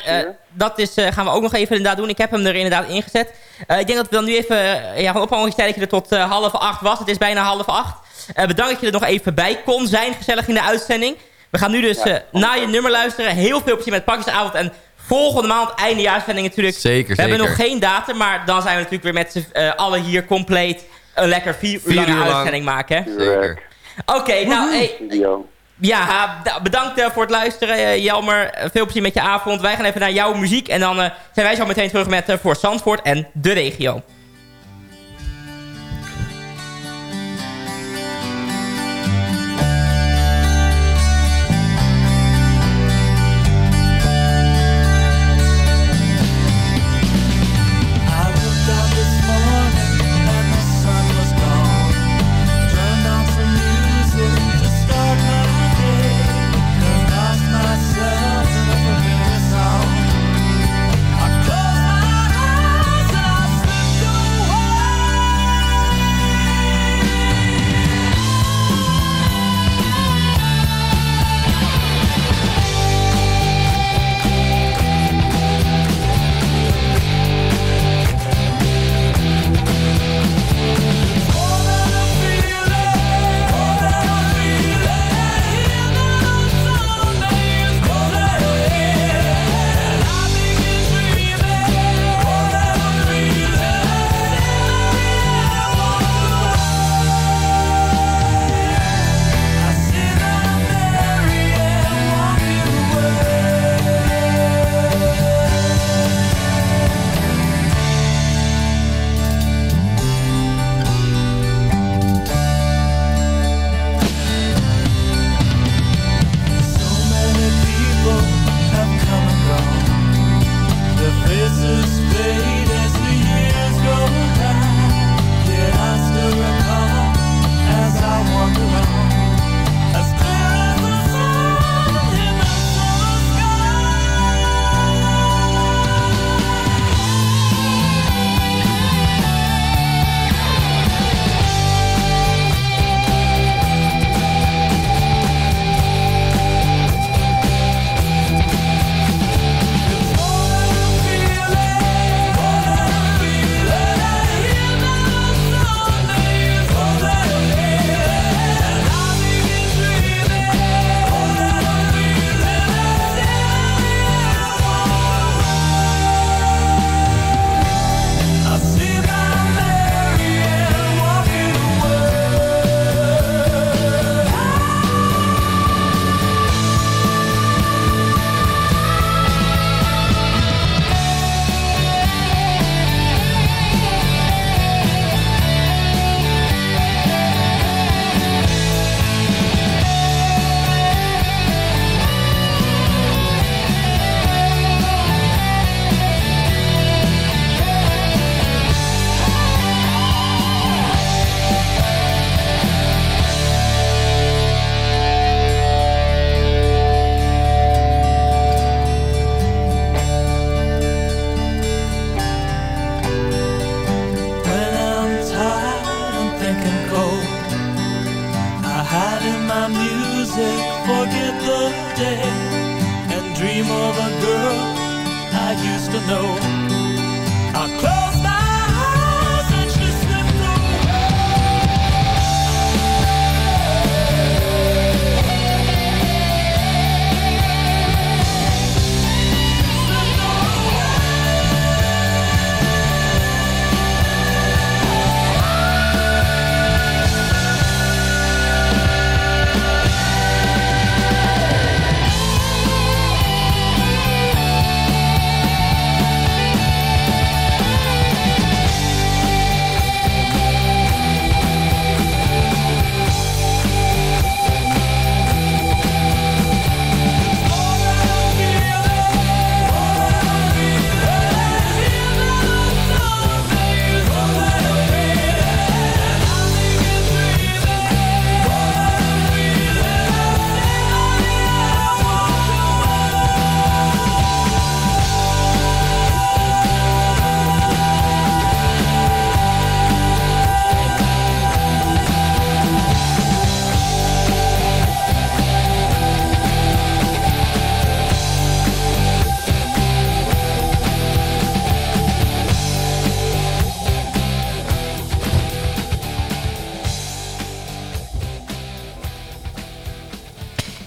G: dat is, gaan we ook nog even inderdaad doen. Ik heb hem er inderdaad ingezet. Ik denk dat we dan nu even ja, gaan zei dat je er tot half acht was. Het is bijna half acht. Bedankt dat je er nog even bij kon zijn. Gezellig in de uitzending. We gaan nu dus naar je nummer luisteren. Heel veel plezier met Pakjesavond. En volgende maand eindejaarsending natuurlijk.
H: Zeker,
G: We hebben nog geen datum, maar dan zijn we natuurlijk weer met z'n eh, allen hier compleet een lekker vier, uur
H: Vier
G: lange
H: lang.
G: uitzending maken.
H: Zeker.
G: Oké, nou, hey, ja, bedankt eh, voor het luisteren, eh, Jelmer. Veel plezier met je avond. Wij gaan even naar jouw muziek. En dan eh, zijn wij zo meteen terug met eh, voor Zandvoort en de regio.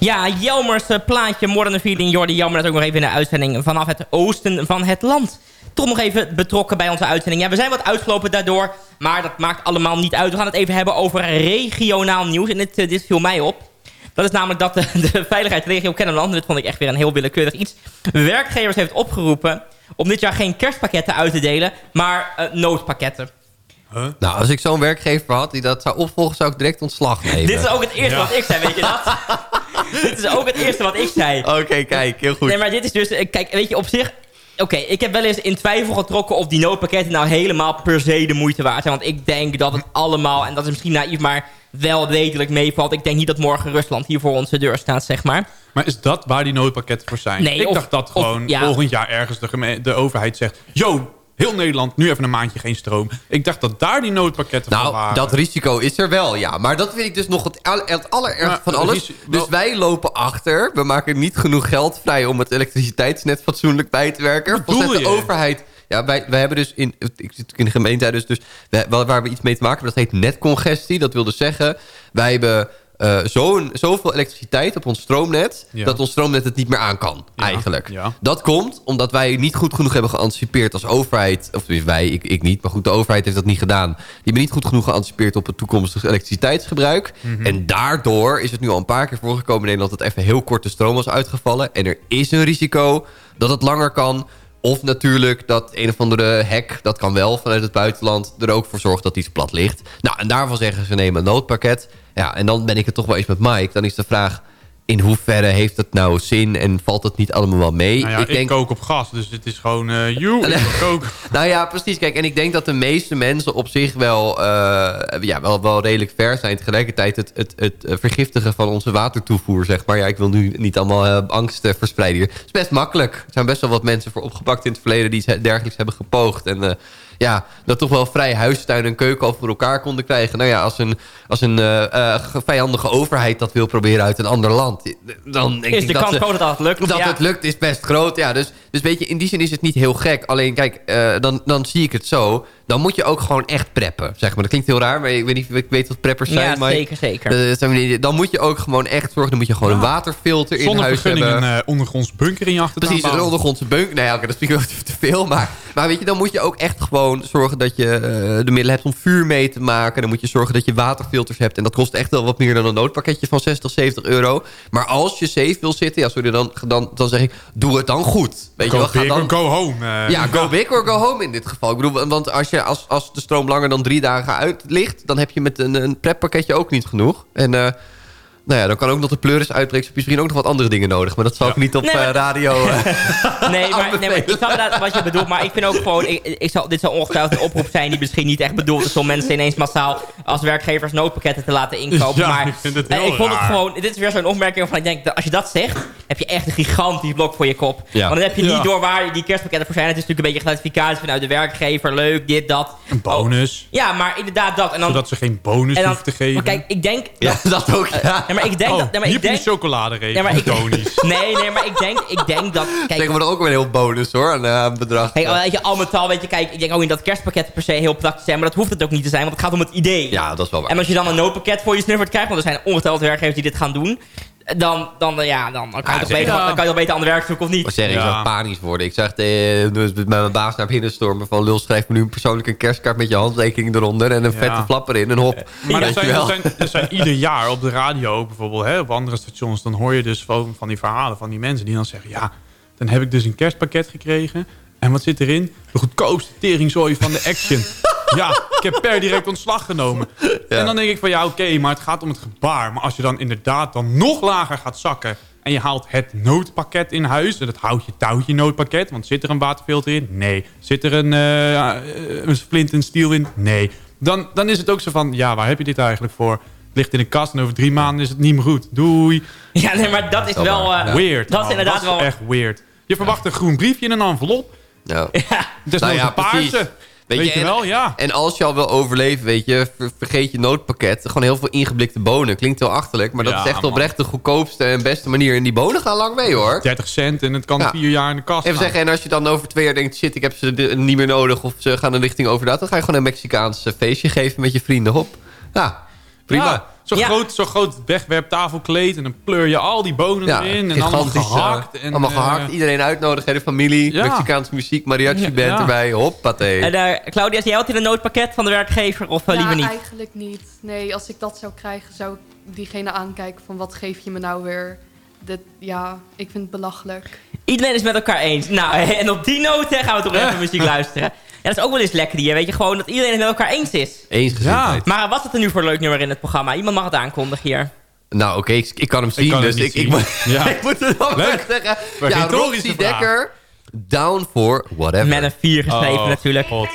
G: Ja, Jelmers eh, plaatje Modern Feeling. Jordi Jelmer dat ook nog even in de uitzending vanaf het oosten van het land. Toch nog even betrokken bij onze uitzending. Ja, we zijn wat uitgelopen daardoor, maar dat maakt allemaal niet uit. We gaan het even hebben over regionaal nieuws. En dit, eh, dit viel mij op. Dat is namelijk dat de, de veiligheidsregio Kennemerland... en dit vond ik echt weer een heel willekeurig iets... werkgevers heeft opgeroepen om dit jaar geen kerstpakketten uit te delen... maar eh, noodpakketten.
H: Nou, als ik zo'n werkgever had die dat zou opvolgen, zou ik direct ontslag nemen.
G: Dit is ook het eerste wat ik zei, weet je dat? dit is ook het eerste wat ik zei.
H: Oké, kijk, heel goed.
G: Nee, maar dit is dus... eh, Kijk, weet je, op zich... Oké, ik heb wel eens in twijfel getrokken of die noodpakketten nou helemaal per se de moeite waard zijn. Want ik denk dat het allemaal, en dat is misschien naïef, maar wel redelijk meevalt. Ik denk niet dat morgen Rusland hier voor onze deur staat, zeg maar.
J: Maar is dat waar die noodpakketten voor zijn?
G: Nee,
J: ik
G: of-
J: dacht dat
G: of-
J: gewoon
G: ja.
J: volgend jaar ergens de, de overheid zegt... Yo, heel Nederland, nu even een maandje geen stroom. Ik dacht dat daar die noodpakketten voor
H: Nou,
J: waren.
H: dat risico is er wel, ja. Maar dat vind ik dus nog het, het allerergste
J: Maar
H: van alles. Dus wij lopen achter. We maken niet genoeg geld vrij om het elektriciteitsnet fatsoenlijk bij te werken. Volgens de overheid... Ja, wij, wij hebben dus in, ik zit in de gemeente, dus, dus wij- waar we iets mee te maken hebben, dat heet netcongestie. Dat wil dus zeggen, wij hebben eh, zo'n, zoveel elektriciteit op ons stroomnet,
J: Ja.
H: dat ons stroomnet het niet meer aan kan, eigenlijk.
J: ja.
H: Dat komt omdat wij niet goed genoeg hebben geanticipeerd als overheid. Of wij, ik, ik niet. Maar goed, de overheid heeft dat niet gedaan. Die hebben niet goed genoeg geanticipeerd op het toekomstig elektriciteitsgebruik.
J: Mhm.
H: En daardoor is het nu al een paar keer voorgekomen in Nederland... dat even heel kort de stroom was uitgevallen. En er is een risico dat het langer kan... Of natuurlijk dat een of andere hek, dat kan wel vanuit het buitenland... er ook voor zorgt dat iets plat ligt. Nou, en daarvan zeggen ze nemen een noodpakket. Ja, en dan ben ik het toch wel eens met Mike. Dan is de vraag, in hoeverre heeft het nou zin... en valt het niet allemaal wel mee?
J: Nou ja, ik, kook op gas, dus het is gewoon... eh ik wil koken.
H: Nou ja, precies. Kijk, en ik denk dat de meeste mensen op zich wel, eh, ja, wel, wel redelijk ver zijn. Tegelijkertijd het, het, het eh, vergiftigen van onze watertoevoer, zeg maar. Ja, ik wil nu niet allemaal eh, angst eh, verspreiden hier. Het is best makkelijk. Er zijn best wel wat mensen voor opgepakt in het verleden... die dergelijks hebben gepoogd. En eh, ja, dat toch wel vrij huistuin en keuken over elkaar konden krijgen. Nou ja, als een, als een eh, eh, vijandige overheid dat wil proberen uit een ander land... dan denk
G: Is
H: ik
G: de
H: dat
G: kans groot dat het lukt?
H: dat
G: Ja.
H: het lukt is best groot. Ja, dus, dus weet je, in die zin is het niet heel gek. Alleen kijk, eh, dan, dan zie ik het zo. Dan moet je ook gewoon echt preppen. Zeg maar. Dat klinkt heel raar, maar ik weet niet ik weet wat preppers zijn.
G: Ja,
H: maar
G: zeker, zeker.
H: Eh, dan moet je ook gewoon echt zorgen. Dan moet je gewoon een waterfilter in
J: Zonder
H: huis
J: vergunning
H: hebben.
J: een eh, ondergronds bunker in je achtertuin
H: Precies, een ondergrondse bunk. Nee, oké, dat vind ik wel te veel. Maar, maar weet je, dan moet je ook echt gewoon zorgen dat je eh, de middelen hebt om vuur mee te maken. Dan moet je zorgen dat je waterfilters hebt. En dat kost echt wel wat meer dan een noodpakketje van 60, 70 euro. Maar als je safe wil zitten, ja, sorry, dan, dan, dan zeg ik, doe het dan goed. Weet
J: Go
H: je wel, ga
J: big
H: dan,
J: or go home. eh.
H: ja, go big or go home in dit geval. Ik bedoel, want als, je, als, als de stroom langer dan drie dagen uit ligt... dan heb je met een, een preppakketje ook niet genoeg. En eh, nou ja, dan kan ook nog de pleuris uitbreken. Heb je misschien ook nog wat andere dingen nodig. Maar dat zal ik niet op
G: Nee, maar-
H: eh, radio... eh,
G: Nee, maar, nee, maar ik snap inderdaad wat je bedoelt. Maar ik vind ook gewoon... Ik, ik zal, dit zal ongetwijfeld een oproep zijn die misschien niet echt bedoeld is... om mensen ineens massaal als werkgevers noodpakketten te laten inkopen.
J: Ja,
G: maar
J: ik vind het
G: eh,
J: heel
G: ik vond het
J: raar.
G: gewoon... Dit is weer zo'n opmerking waarvan ik denk... dat als je dat zegt... heb je echt een gigantisch blok voor je kop.
H: Ja.
G: Want dan heb je niet door waar die kerstpakketten voor zijn. Het is natuurlijk een beetje gratificatie vanuit de werkgever. Leuk, dit, dat.
D: Een bonus.
G: Ja, maar inderdaad dat. En dan,
D: zodat ze geen bonus
G: en dan,
D: hoeven te geven.
G: Maar kijk, ik denk...
H: Ja, dat ook, ja.
G: Maar ik denk
D: oh,
G: dat... nee, maar ik denk,
D: de chocoladereep.
G: Ja, maar ik- nee, nee, maar ik denk, ik denk dat... Kijk,
H: we er ook weer een heel bonus hoor, aan eh, bedrag.
G: Kijk, weet je, al met al, weet je, kijk, ik denk ook niet dat kerstpakketten per se heel praktisch zijn, maar dat hoeft het ook niet te zijn, want het gaat om het idee.
H: Ja, dat is wel waar.
G: En als je dan een noodpakket voor je snuffert krijgt, want er zijn ongetwijfeld werkgevers die dit gaan doen, dan, dan, eh, ja, dan, kan, je
H: Ja,
G: beter,
D: ja.
G: dan kan je toch beter ander werk zoeken of niet?
H: Wat zeg ik,
D: Ja.
H: zou panisch worden. Ik zag eh, dus met mijn baas naar binnen stormen van... Lul, schrijf me nu persoonlijk een kerstkaart met je handtekening eronder... en een
D: Ja.
H: vette flap erin en hop.
D: Maar er
H: je
D: zijn,
H: wel.
D: zijn, er zijn ieder jaar op de radio bijvoorbeeld, hè, op andere stations... dan hoor je dus van, van die verhalen van die mensen die dan zeggen... ja, dan heb ik dus een kerstpakket gekregen... en wat zit erin? De goedkoopste teringzooi van de Action. ja, ik heb per direct ontslag genomen. En dan denk ik van ja, oké, maar het gaat om het gebaar. Maar als je dan inderdaad dan nog lager gaat zakken... en je haalt het noodpakket in huis... en dat houtje touwtje noodpakket... want zit er een waterfilter in? Nee. Zit er een, eh, een flint en steel in? Nee. Dan, dan is het ook zo van, ja, waar heb je dit eigenlijk voor? Het ligt in een kast en over drie maanden is het niet meer goed. Doei.
G: Ja, nee, maar dat is wel... eh,
D: Weird.
G: Dat is inderdaad
D: dat
G: wel...
D: is echt weird. Je verwacht een groen briefje in een envelop.
H: Ja.
D: Desnoods
H: Nou ja,
D: een paarse.
H: precies.
D: Weet, je,
H: en,
D: wel, ja.
H: En als je al wil overleven, weet je, ver- vergeet je noodpakket. Gewoon heel veel ingeblikte bonen. Klinkt heel achterlijk, maar dat
D: Ja,
H: is echt
D: man.
H: oprecht de goedkoopste en beste manier. En die bonen gaan lang mee, hoor.
D: 30 cent en het kan
H: Ja.
D: vier jaar in de kast
H: Even zeggen, en als je dan over twee jaar denkt... shit, ik heb ze niet meer nodig of ze gaan een richting overdaad... dan ga je gewoon een Mexicaans eh, feestje geven met je vrienden. Hop. Ja, prima.
D: Zo'n
G: Ja.
D: groot, zo groot wegwerptafelkleed en dan pleur je al die bonen
H: Ja,
D: erin. En allemaal
H: eh,
D: gehakt. En,
H: allemaal
D: eh,
H: gehakt. Iedereen uitnodigen, de familie.
D: Ja.
H: Mexicaanse muziek, mariachi band
D: Ja.
H: erbij. Hoppatee.
G: En eh, Claudia, jij had in een noodpakket van de werkgever of
K: ja,
G: liever niet?
K: eigenlijk niet. Nee, als ik dat zou krijgen, zou ik diegene aankijken van wat geef je me nou weer. Dit, ja, ik vind het belachelijk.
G: Iedereen is met elkaar eens. Nou, en op die noot hè, gaan we toch even muziek luisteren. Ja, dat is ook wel eens lekker hier, weet je. Gewoon dat iedereen het met elkaar eens is.
H: Eensgezindheid.
G: Maar wat is er nu voor leuk nummer in het programma? Iemand mag het aankondigen hier.
H: Nou, oké, ik, ik kan hem zien,
D: kan het
H: dus ik, ik,
D: zien.
H: moet,
D: Ja.
H: ik moet het
D: Leuk.
H: maar zeggen.
D: Maar
H: Ja, Roxy. Dekker, down for whatever.
G: Met een 4 geschreven
D: Oh,
G: natuurlijk.
D: God.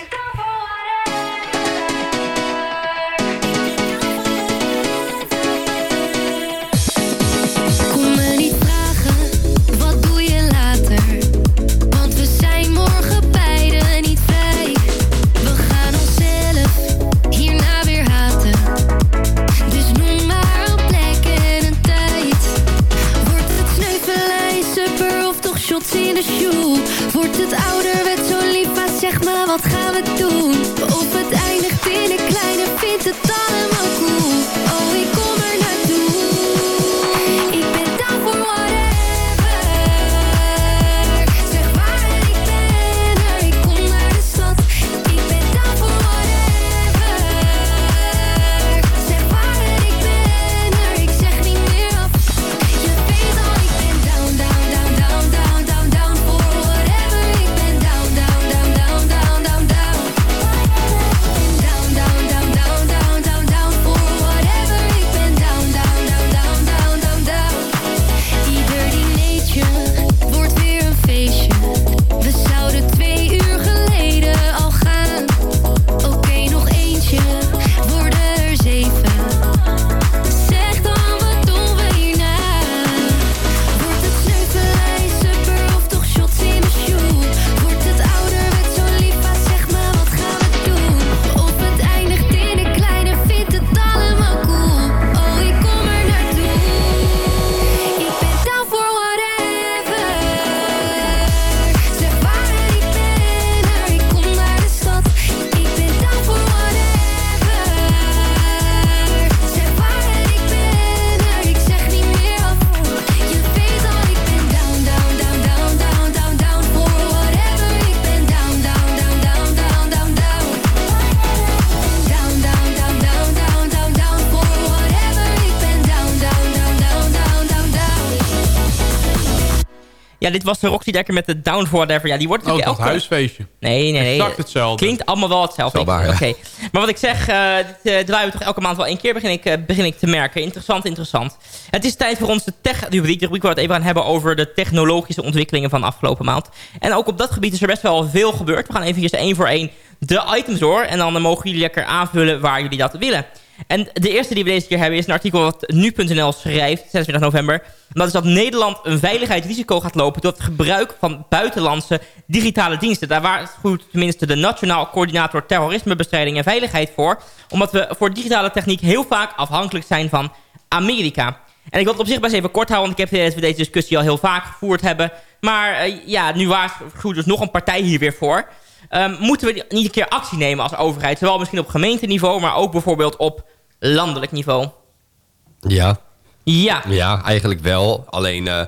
G: Ja, dit was de Roxy Dekker met de Down for Whatever. Ja, die wordt
D: Oh,
G: natuurlijk
D: dat
G: elke...
D: huisfeestje.
G: Nee, nee, nee.
D: Exact hetzelfde.
G: Klinkt allemaal wel hetzelfde. Oké. Maar wat ik zeg, eh dit eh, draaien we toch elke maand wel één keer, begin ik, eh, begin ik te merken. Interessant, interessant. Het is tijd voor onze tech-rubriek. De rubriek waar we het even gaan hebben over de technologische ontwikkelingen van de afgelopen maand. En ook op dat gebied is er best wel veel gebeurd. We gaan eventjes één voor één de items door. En dan mogen jullie lekker aanvullen waar jullie dat willen. En de eerste die we deze keer hebben is een artikel wat nu.nl schrijft, 26 november. En dat is dat Nederland een veiligheidsrisico gaat lopen... door het gebruik van buitenlandse digitale diensten. Daar waarschuwt tenminste de Nationaal Coördinator Terrorismebestrijding en Veiligheid voor. Omdat we voor digitale techniek heel vaak afhankelijk zijn van Amerika. En ik wil het op zich best even kort houden... want ik heb dat we deze discussie al heel vaak gevoerd hebben. Maar eh, ja, nu waarschuwt dus nog een partij hier weer voor... Ehm, moeten we niet een keer actie nemen als overheid? Zowel misschien op gemeenteniveau, maar ook bijvoorbeeld op landelijk niveau.
H: Ja.
G: Ja.
H: Ja, eigenlijk wel. Alleen eh,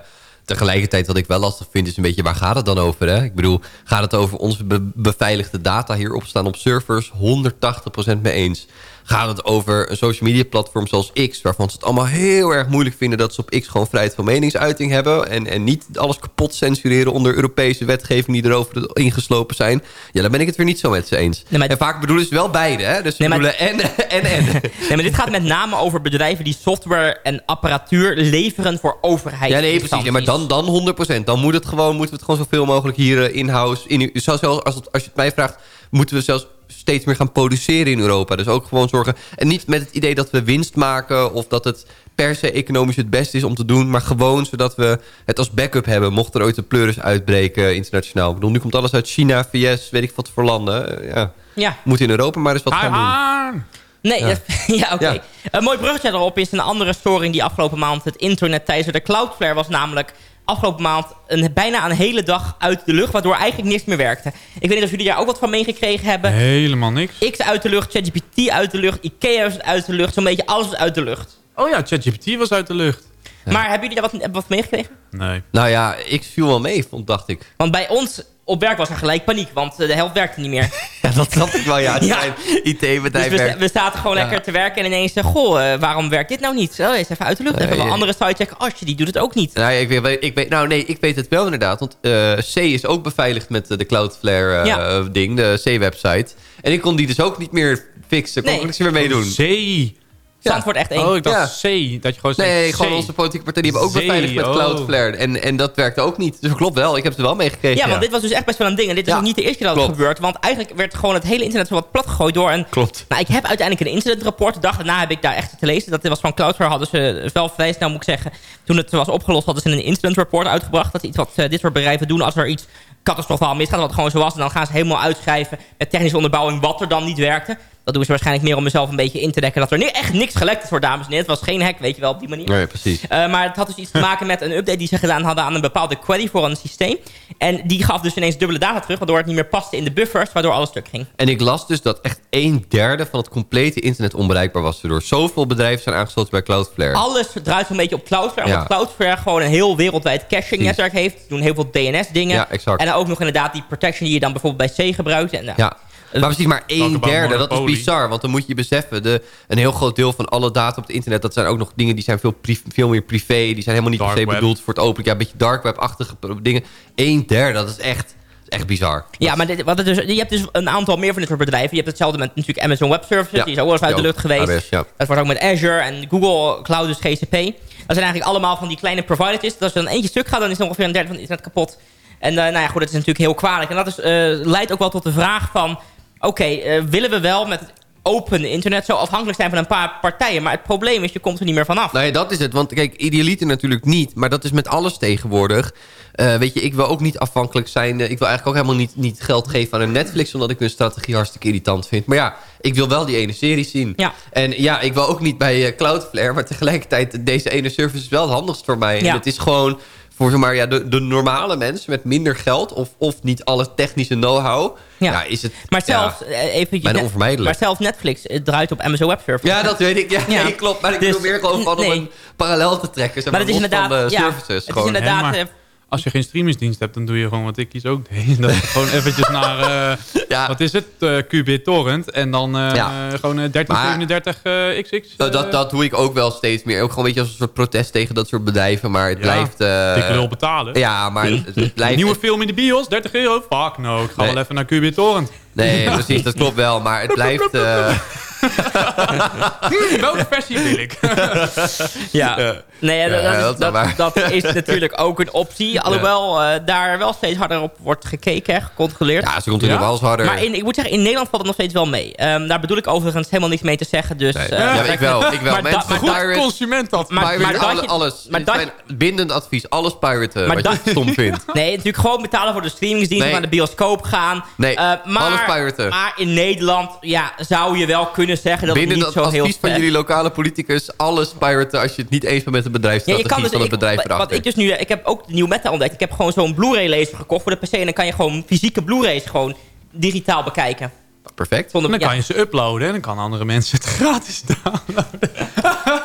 H: tegelijkertijd wat ik wel lastig vind is een beetje... waar gaat het dan over? Hè? Ik bedoel, gaat het over onze be- beveiligde data hierop staan op servers? 180% mee eens. Gaat het over een social media platform zoals X... waarvan ze het allemaal heel erg moeilijk vinden... dat ze op X gewoon vrijheid van meningsuiting hebben... en, en niet alles kapot censureren onder Europese wetgeving... die erover ingeslopen zijn. Ja, dan ben ik het weer niet zo met ze eens. En vaak bedoelen ze wel beide, hè? Dus ze bedoelen en, en, en.
G: Nee, maar dit gaat met name over bedrijven die software en apparatuur leveren voor overheid.
H: Ja, nee, precies. Ja, maar dan, dan 100%. Dan moet het gewoon, moeten we het gewoon zoveel mogelijk hier eh, in-house... In, zelfs als, het, als je het mij vraagt, moeten we zelfs steeds meer gaan produceren in Europa. Dus ook gewoon zorgen... En niet met het idee dat we winst maken... of dat het per se economisch het beste is om te doen... maar gewoon zodat we het als backup hebben... mocht er ooit een pleuris uitbreken internationaal. Ik bedoel, nu komt alles uit China, VS, weet ik wat voor landen. Ja.
G: Ja.
H: Moet in Europa maar eens wat gaan doen.
G: Nee,
H: Ja.
G: oké.
H: Ja.
G: Een mooi bruggetje erop is een andere storing die afgelopen maand het internet tijdens de Cloudflare was namelijk afgelopen maand een, bijna een hele dag uit de lucht, waardoor eigenlijk niks meer werkte. Ik weet niet of jullie daar ook wat van meegekregen hebben.
J: Helemaal niks.
G: X uit de lucht, ChatGPT uit de lucht, Ikea is uit de lucht, zo'n beetje alles is uit de lucht.
J: Oh ja, ChatGPT was uit de lucht.
G: Maar hebben jullie daar wat, wat meegekregen?
J: Nee.
H: Nou ja, ik viel wel mee, vond, dacht ik.
G: Want bij ons op werk was er gelijk paniek, want eh, de helft werkte niet meer.
H: Ja, dat snap ik wel, ja.
G: Ja.
H: Zijn IT-bedrijf
G: Dus we,
H: werkt.
G: we zaten gewoon
H: Ja.
G: lekker te werken en ineens, eh, goh, eh, waarom werkt dit nou niet? Oh, eens even uit de lucht. Even een
H: ja.
G: andere site checken. Asje, die doet het ook niet.
H: Nou, ik weet, ik weet, nou nee, ik weet het wel inderdaad. Want eh, C is ook beveiligd met de Cloudflare eh,
G: Ja.
H: ding, de C-website. En ik kon die dus ook niet meer fixen. Kon
G: Nee.
H: ik niks meer meedoen.
J: C.
G: Zandvoort echt één.
J: Oh, ik dacht. C. Dat je gewoon zegt
H: Nee,
J: C.
H: gewoon onze politieke partij die hebben ook beveiligd met
J: oh.
H: Cloudflare. En, en dat werkte ook niet. Dus dat klopt wel. Ik heb het wel meegekregen.
G: Ja, want dit was dus echt best wel een ding. En dit is
H: Ja,
G: ook niet de eerste keer dat het gebeurt. Want eigenlijk werd gewoon het hele internet zo wat plat gegooid door een...
H: Klopt.
G: Nou, ik heb uiteindelijk een incidentrapport. De dag daarna heb ik daar echt te lezen. Dat was van Cloudflare. Hadden ze wel vrij snel, moet ik zeggen. Toen het was opgelost, hadden ze een incident report uitgebracht. Dat is iets wat eh, dit soort bedrijven doen als er iets catastrofaal misgaat. Wat gewoon zo was. En dan gaan ze helemaal uitschrijven met technische onderbouwing wat er dan niet werkte. Dat doen ze waarschijnlijk meer om mezelf een beetje in te dekken. Dat er ni- echt niks gelekt is voor dames en heren. Het was geen hack, weet je wel, op die manier.
H: Nee, precies.
G: Eh, maar het had dus iets te maken met een update die ze gedaan hadden aan een bepaalde query voor een systeem. En die gaf dus ineens dubbele data terug, waardoor het niet meer paste in de buffers, waardoor alles stuk ging.
H: En ik las dus dat echt een derde van het complete internet onbereikbaar was. Door zoveel bedrijven zijn aangesloten bij Cloudflare.
G: Alles draait zo'n beetje op Cloudflare.
H: Ja.
G: Omdat Cloudflare gewoon een heel wereldwijd caching-netwerk heeft. Ze doen heel veel DNS-dingen.
H: Ja, exact.
G: En dan ook nog inderdaad die protection die je dan bijvoorbeeld bij C gebruikt. En, nou,
H: Ja. Maar precies maar een derde, dat is bizar. Want dan moet je beseffen, de, een heel groot deel van alle data op het internet... dat zijn ook nog dingen die zijn veel, veel meer privé. Die zijn helemaal niet per se
J: web.
H: bedoeld voor het open. Ja, een beetje dark web-achtige dingen. Een derde, dat is echt, dat echt bizar.
G: Ja, maar dit, wat het dus, je hebt dus een aantal meer van dit soort bedrijven. Je hebt hetzelfde met natuurlijk Amazon Web Services.
H: Ja.
G: Die is ook wel eens uit de lucht geweest.
H: AWS, ja.
G: Dat wordt ook met Azure en Google Cloud, dus GCP. Dat zijn eigenlijk allemaal van die kleine providers. Als er dan eentje stuk gaat, dan is ongeveer een derde van het internet kapot. En eh, nou ja, goed, dat is natuurlijk heel kwalijk. En dat is, eh, leidt ook wel tot de vraag van... Oké, eh, willen we wel met het open internet zo afhankelijk zijn van een paar partijen? Maar het probleem is, je komt er niet meer vanaf.
H: Nou ja, dat is het. Want kijk, idealiter natuurlijk niet. Maar dat is met alles tegenwoordig. Eh, weet je, ik wil ook niet afhankelijk zijn. Eh, ik wil eigenlijk ook helemaal niet, niet geld geven aan een Netflix... omdat ik hun strategie hartstikke irritant vind. Maar ja, ik wil wel die ene serie zien.
G: Ja.
H: En ja, ik wil ook niet bij Cloudflare... maar tegelijkertijd, deze ene service is wel het handigst voor mij.
G: Ja.
H: En het is gewoon voor zeg maar, ja, de, de normale mensen met minder geld... of, of niet alle technische know-how... Ja. is het
G: Maar
H: ja,
G: zelfs, eh, even,
H: bijna onvermijdelijk.
G: maar zelfs Netflix eh, draait op Amazon Web Services.
H: Ja, dat weet ik. Ja,
G: Ja.
H: Nee, klopt. Maar ik
G: Dus,
H: bedoel meer gewoon van om een parallel te trekken. Zeg
G: Maar
H: maar,
G: het is
H: los van
G: inderdaad-
H: de
G: ja,
H: services.
G: het is
H: gewoon.
G: inderdaad-
J: Hè, maar
G: eh,
J: als je geen streamingsdienst hebt, dan doe je gewoon wat ik kies ook deed. Dat gewoon eventjes naar, eh, wat is het, eh QB Torrent. En dan eh,
H: Ja.
J: gewoon eh, 1337 eh, XX.
H: Dat, dat, dat doe ik ook wel steeds meer. Ook gewoon een beetje als een soort protest tegen dat soort bedrijven. Maar het
J: Ja,
H: blijft...
J: dikke lul betalen.
H: Ja, maar het, het blijft...
J: Nieuwe film in de bios, 30 euro. Fuck no, ik ga
H: Nee.
J: wel even naar QB Torrent.
H: Nee, precies, dat klopt wel. Maar het blijft... eh,
J: Hmm, welke versie wil ik?
G: Ja, nee, ja, dat,
H: Ja,
G: dat,
H: dat is wel
G: dat, dat is natuurlijk ook een optie. Alhoewel eh, daar wel steeds harder op wordt gekeken, hè, gecontroleerd.
H: Ja, ze controleren wel eens harder.
G: Maar in, ik moet zeggen, in Nederland valt het nog steeds wel mee. Ehm, daar bedoel ik overigens helemaal niks mee te zeggen. Dus,
H: Nee.
G: eh,
H: Ja, ik wel, ik wel.
G: Maar,
H: Mensen goed
J: consument dat.
G: Maar-
H: Pirate,
G: maar dat
H: alle-
G: je-
H: alles.
G: maar
H: Het
G: dat
H: bindend advies. Alles piraten,
G: Maar
H: wat
G: dat-
H: je stom vindt.
G: Nee, natuurlijk gewoon betalen voor de streamingsdiensten,
H: Nee.
G: naar de bioscoop gaan.
H: Nee,
G: Eh, maar,
H: alles piraten.
G: Maar in Nederland ja, zou je wel kunnen zeggen dat
H: Binnen
G: het
H: dat
G: niet zo heel...
H: advies van jullie lokale politicus, alles piraten als je het niet eens bent met de
G: Ja,
H: bedrijfsstrategie
G: je kan dus,
H: van het
G: ik-
H: bedrijf erachter.
G: Wat ik dus nu, ik heb ook de nieuwe meta ontdekt. Ik heb gewoon zo'n Blu-ray-lezer gekocht voor de PC. En dan kan je gewoon fysieke Blu-rays gewoon digitaal bekijken.
H: Perfect.
G: Zonder,
J: Dan
G: ja.
J: kan je ze uploaden en dan kan andere mensen het gratis downloaden.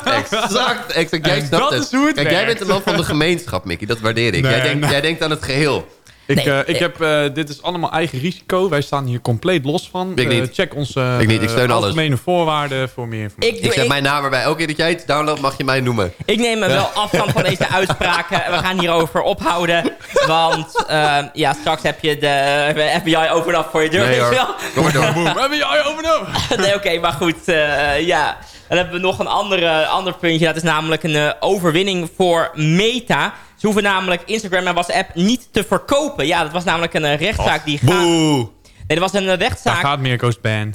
H: Exact, exact. Jij
J: En
H: snapt
J: dat
H: het.
J: is hoe het
H: Kijk, jij bent de man van de gemeenschap, Mickey. Dat waardeer ik.
J: Nee,
H: jij, denkt, jij denkt aan het geheel.
J: Ik,
G: Nee,
J: eh, ik heb, eh, dit is allemaal eigen risico. Wij staan hier compleet los van.
H: Ik
J: Eh,
H: niet.
J: check onze
H: Ik niet, ik
J: eh,
H: steun alles.
J: algemene voorwaarden voor meer informatie.
G: Ik,
H: zet
G: ik,
H: mijn naam erbij. Elke keer dat jij het downloadt, mag je mij noemen.
G: ik neem me wel afstand van deze uitspraken. We gaan hierover ophouden. Want eh, ja, straks heb je de FBI overdag voor je deur.
H: Nee hoor. Kom maar door.
J: Jij overnomen?
G: nee, oké, maar goed. eh, ja. Dan hebben we nog een andere, ander puntje. Dat is namelijk een eh, overwinning voor Meta. Ze hoeven namelijk Instagram en WhatsApp niet te verkopen. Ja, dat was namelijk een eh, rechtszaak die gaat...
H: Boe.
G: Nee, er was een eh,
J: Daar
G: rechtszaak...
J: gaat Mirko's ban.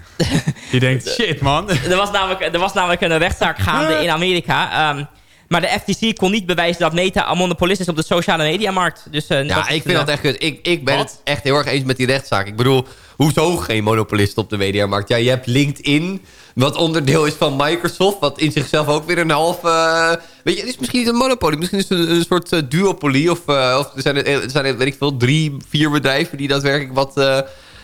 J: Die denkt, shit man.
G: Er was, namelijk, er was namelijk een rechtszaak gaande in Amerika. ehm, maar de FTC kon niet bewijzen dat Meta een monopolist is op de sociale mediamarkt. Dus, eh,
H: Ja, ik vind
G: een,
H: dat echt kut. Ik, ik ben
J: Wat?
H: het echt heel erg eens met die rechtszaak. Ik bedoel, hoezo geen monopolist op de mediamarkt? Ja, je hebt LinkedIn, wat onderdeel is van Microsoft... wat in zichzelf ook weer een half... eh, weet je, het is misschien niet een monopolie. Misschien is het een, een soort eh, duopolie. Of, eh, of er zijn, er, zijn er, weet ik veel, drie, vier bedrijven... die daadwerkelijk wat, eh,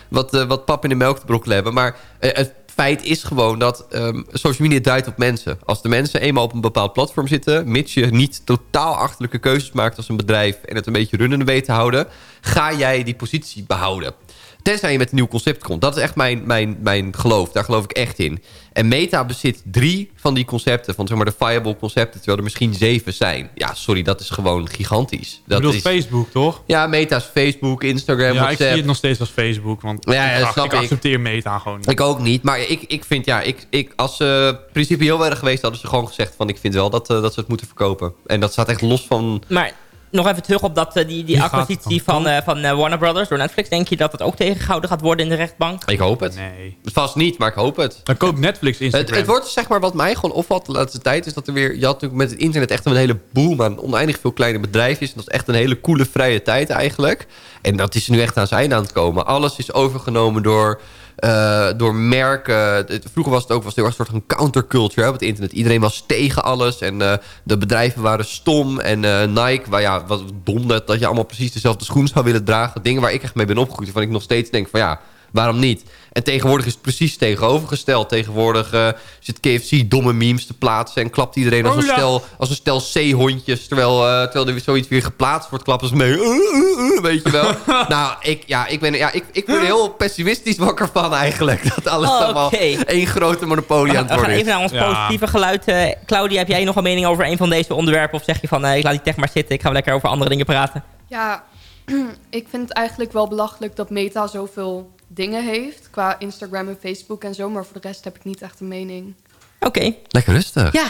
H: wat, eh, wat pap in de melk te brokkelen hebben. Maar eh, het feit is gewoon dat ehm, social media draait op mensen. Als de mensen eenmaal op een bepaald platform zitten... mits je niet totaal achterlijke keuzes maakt als een bedrijf... en het een beetje runnende weet te houden... ga jij die positie behouden. Tenzij je met een nieuw concept komt. Dat is echt mijn, mijn, mijn geloof. Daar geloof ik echt in. En Meta bezit drie van die concepten. Van zeg maar de viable concepten. Terwijl er misschien zeven zijn. Ja, sorry, dat is gewoon gigantisch.
J: Je
H: Dat
J: bedoelt
H: is,
J: Facebook, toch?
H: ja, Meta is Facebook, Instagram,
J: Ja, ik zie het nog steeds als Facebook. Want
H: Ja, ja,
J: ik, ach-
H: snap
J: ik
H: ik.
J: accepteer Meta gewoon niet.
H: Ik ook niet. Maar ik, ik vind, ja, ik, ik, als ze principieel waren geweest... hadden ze gewoon gezegd van... ik vind wel dat, eh, dat ze het moeten verkopen. En dat staat echt los van...
G: Maar nog even terug op dat, eh, die, die acquisitie
J: het dan
G: van, eh, van eh, Warner Brothers door Netflix. Denk je dat het ook tegengehouden gaat worden in de rechtbank?
H: Ik hoop het.
J: Nee.
H: Vast niet, maar ik hoop het.
J: Dan koopt Netflix
H: Het,
J: Instagram.
H: het wordt zeg maar wat mij gewoon opvalt de laatste tijd... is dat er weer... Je had natuurlijk met het internet echt een hele boom aan oneindig veel kleine bedrijfjes. En dat is echt een hele coole vrije tijd eigenlijk. En dat is nu echt aan zijn einde aan het komen. Alles is overgenomen door... eh, door merken. Vroeger was het ook was heel erg een soort van counterculture op het internet. Iedereen was tegen alles. En eh, de bedrijven waren stom. En eh, Nike, waar, ja, wat dom dat, dat je allemaal precies dezelfde schoen zou willen dragen. Dingen waar ik echt mee ben opgegroeid. Waarvan ik nog steeds denk van ja, waarom niet? En tegenwoordig is het precies tegenovergesteld. Tegenwoordig eh, zit KFC domme memes te plaatsen... en klapt iedereen als een
J: Hola.
H: stel, als een stel zeehondjes... Terwijl, eh, terwijl er weer zoiets weer geplaatst wordt... klappen ze mee, "Uh, uh, uh," weet je wel. nou, ik, ja, ik, ben, ja, ik, ik ben er heel pessimistisch wakker van eigenlijk. Dat alles
G: Oh,
H: allemaal één grote monopolie
G: We
H: aan
G: gaan,
H: het
G: we gaan
H: worden is.
G: even naar ons
J: Ja.
G: positieve geluid. Eh, Claudia, heb jij nog een mening over een van deze onderwerpen? Of zeg je van, eh, ik laat die tech maar zitten. Ik ga lekker over andere dingen praten.
K: Ja, ik vind het eigenlijk wel belachelijk dat Meta zoveel dingen heeft. Qua Instagram en Facebook en zo. Maar voor de rest heb ik niet echt een mening.
G: Oké.
H: Lekker rustig.
G: Ja.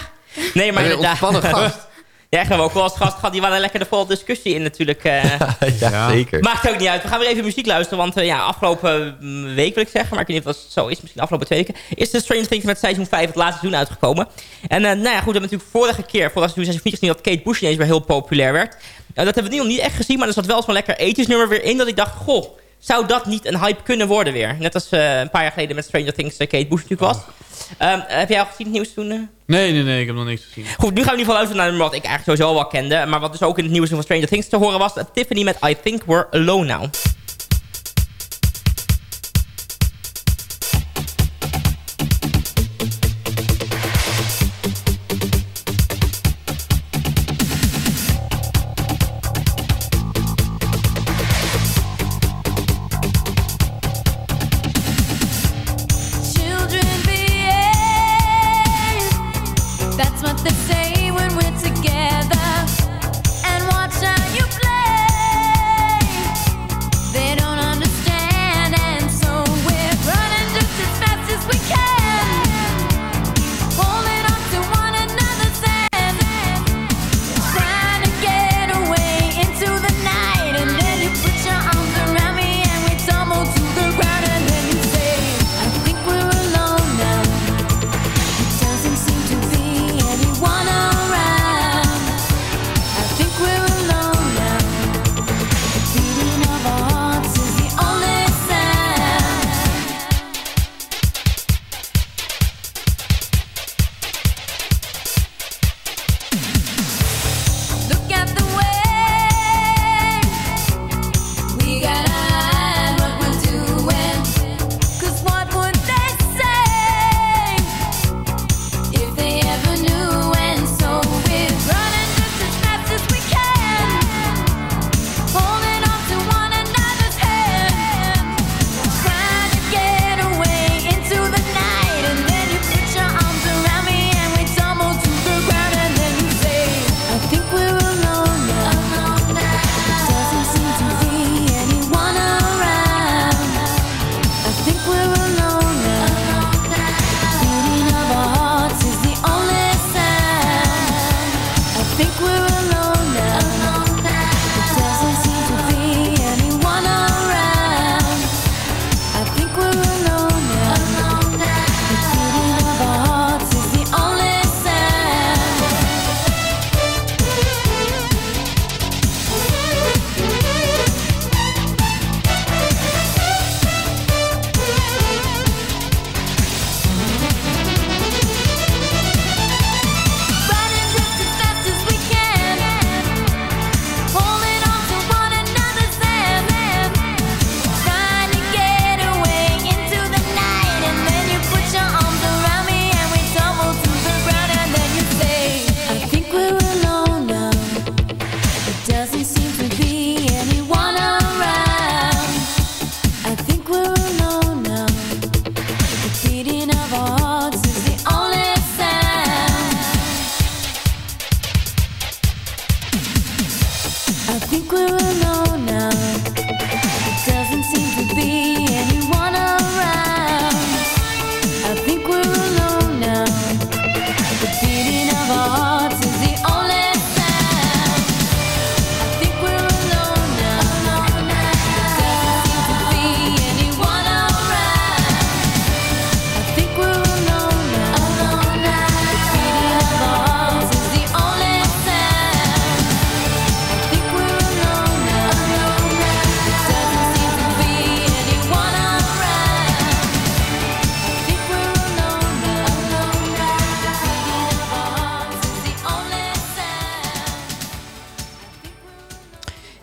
G: Nee, maar
H: Een
G: inderdaad.
H: ontspannen gast.
G: Ja, hebben we ook wel als gast gehad. Die waren lekker de volle discussie in natuurlijk. eh.
H: ja, zeker.
G: Maakt ook niet uit. We gaan weer even muziek luisteren. Want eh, ja, afgelopen mm, week wil ik zeggen. Maar ik weet niet of dat zo is. Misschien afgelopen twee weken. Is de Stranger Things met seizoen 5 het laatste seizoen uitgekomen. En eh, nou ja, goed. We hebben natuurlijk vorige keer. Vorige seizoen seizoen 4 gezien dat Kate Bush ineens weer heel populair werd. Eh, dat hebben we nu nog niet echt gezien. Maar er zat wel zo'n lekker ethisch nummer weer in. Dat ik dacht, goh. Zou dat niet een hype kunnen worden weer? Net als eh, een paar jaar geleden met Stranger Things eh, Kate Bush natuurlijk was. Ehm, heb jij al gezien het nieuws toen? eh?
J: Nee, nee, nee. Ik heb nog niks gezien.
G: Goed, nu gaan we in ieder geval luisteren naar wat ik eigenlijk sowieso wel kende. Maar wat dus ook in het nieuws van Stranger Things te horen was. Tiffany met I Think We're Alone Now.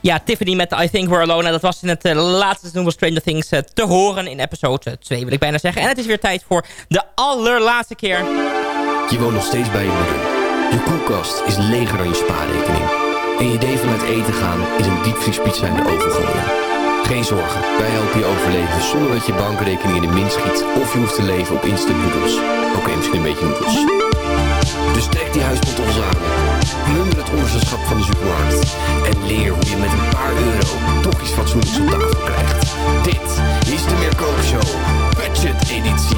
G: Ja, Tiffany met I Think We're Alone. Dat was in het eh, laatste seizoen van Stranger Things eh, te horen in episode 2, wil ik bijna zeggen. En het is weer tijd voor de allerlaatste keer.
L: Je woont nog steeds bij je moeder. Je koelkast is leger dan je spaarrekening. En je idee van uit eten gaan is een diepvriespizza in de oven gooien. Geen zorgen, wij helpen je overleven zonder dat je bankrekening in de min schiet... of je hoeft te leven op instant noodles. Oké, misschien een beetje noedels. Dus trek die huispantoffels aan. Plunder het onderzoekschap van de supermarkt. En leer hoe je met een paar euro toch iets fatsoenlijks op tafel krijgt. Dit is de Meerkoop Show. Budget editie.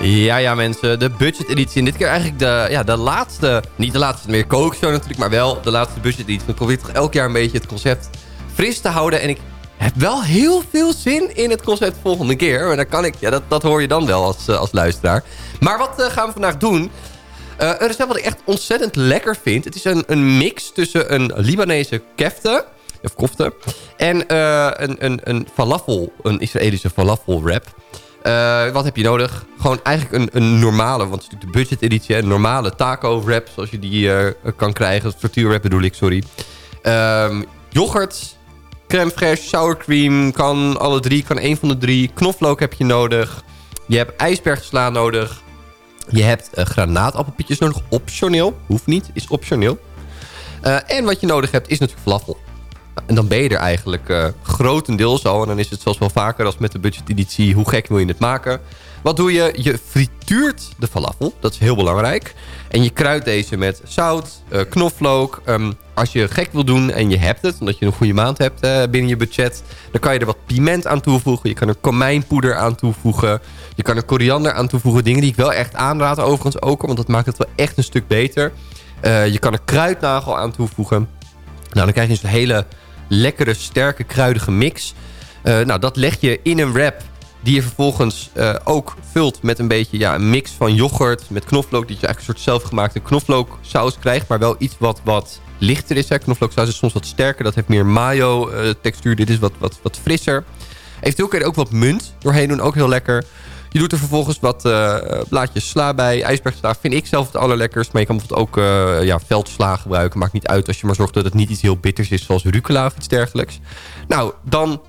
H: Ja, ja mensen, de budget editie. En dit keer eigenlijk de, ja, de laatste, niet de laatste meer kookshow natuurlijk, maar wel de laatste budget editie. Ik probeer toch elk jaar een beetje het concept fris te houden. En ik heb wel heel veel zin in het concept volgende keer. Maar dan kan ik, ja, dat, dat hoor je dan wel als, eh, als luisteraar. Maar wat eh, gaan we vandaag doen? Eh, een recept wat ik echt ontzettend lekker vind. Het is een, een mix tussen een Libanese kefte, of kofte, en eh, een, een, een falafel, een Israëlische falafel wrap. Eh, wat heb je nodig? Gewoon eigenlijk een, een normale, want het is natuurlijk de budget editie, een normale taco wrap, zoals je die eh, kan krijgen. Structuur wrap bedoel ik, sorry. Ehm yoghurt, crème fraîche, sour cream, kan alle drie, kan één van de drie. Knoflook heb je nodig. Je hebt ijsbergsla nodig. Je hebt eh, granaatappelpietjes nodig, optioneel. Hoeft niet, is optioneel. Eh, en wat je nodig hebt is natuurlijk falafel. En dan ben je er eigenlijk eh, grotendeels al. En dan is het zoals wel vaker als met de budgeteditie. Hoe gek wil je het maken? Wat doe je? Je frituurt de falafel. Dat is heel belangrijk. En je kruidt deze met zout, eh, knoflook. Ehm, als je gek wil doen en je hebt het, omdat je een goede maand hebt eh, binnen je budget... dan kan je er wat piment aan toevoegen. Je kan er komijnpoeder aan toevoegen. Je kan er koriander aan toevoegen. Dingen die ik wel echt aanraad overigens ook. Want dat maakt het wel echt een stuk beter. Je kan er kruidnagel aan toevoegen. Nou, dan krijg je dus een hele lekkere, sterke, kruidige mix. Eh, nou, dat leg je in een wrap die je vervolgens eh, ook vult met een beetje ja, een mix van yoghurt met knoflook. Dat je eigenlijk een soort zelfgemaakte knoflooksaus krijgt, maar wel iets wat, wat lichter is. Hè. Knoflooksaus is soms wat sterker, dat heeft meer mayo eh, textuur. Dit is wat, wat, wat frisser. Eventueel kun je ook wat munt doorheen doen, ook heel lekker. Je doet er vervolgens wat eh, blaadjes sla bij. IJsbergsla vind ik zelf het allerlekkerst. Maar je kan bijvoorbeeld ook eh, ja, veldsla gebruiken. Maakt niet uit als je maar zorgt dat het niet iets heel bitters is... zoals rucola of iets dergelijks. Nou, dan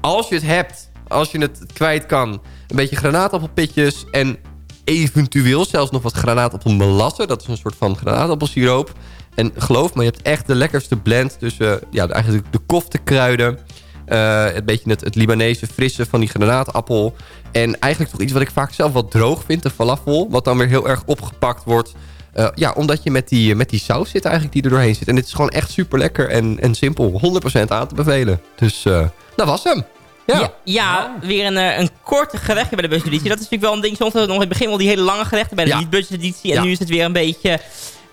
H: als je het hebt, als je het kwijt kan... een beetje granaatappelpitjes en eventueel zelfs nog wat granaatappelmelasse. Dat is een soort van granaatappelsiroop. En geloof me, je hebt echt de lekkerste blend tussen ja, eigenlijk de koftekruiden... Eh, een beetje het, het Libanese frisse van die granaatappel. En eigenlijk toch iets wat ik vaak zelf wat droog vind, de falafel. Wat dan weer heel erg opgepakt wordt. Eh, ja, omdat je met die, met die saus zit eigenlijk die er doorheen zit. En dit is gewoon echt super lekker en, en simpel. 100% aan te bevelen. Dus eh, dat was hem. Ja.
G: Ja, ja, weer een, eh, een korte gerechtje bij de budgeteditie. Dat is natuurlijk wel een ding. Soms nog in het begin wel die hele lange gerechten bij de
H: Ja.
G: niet-budgeteditie. En
H: Ja.
G: nu is het weer een beetje...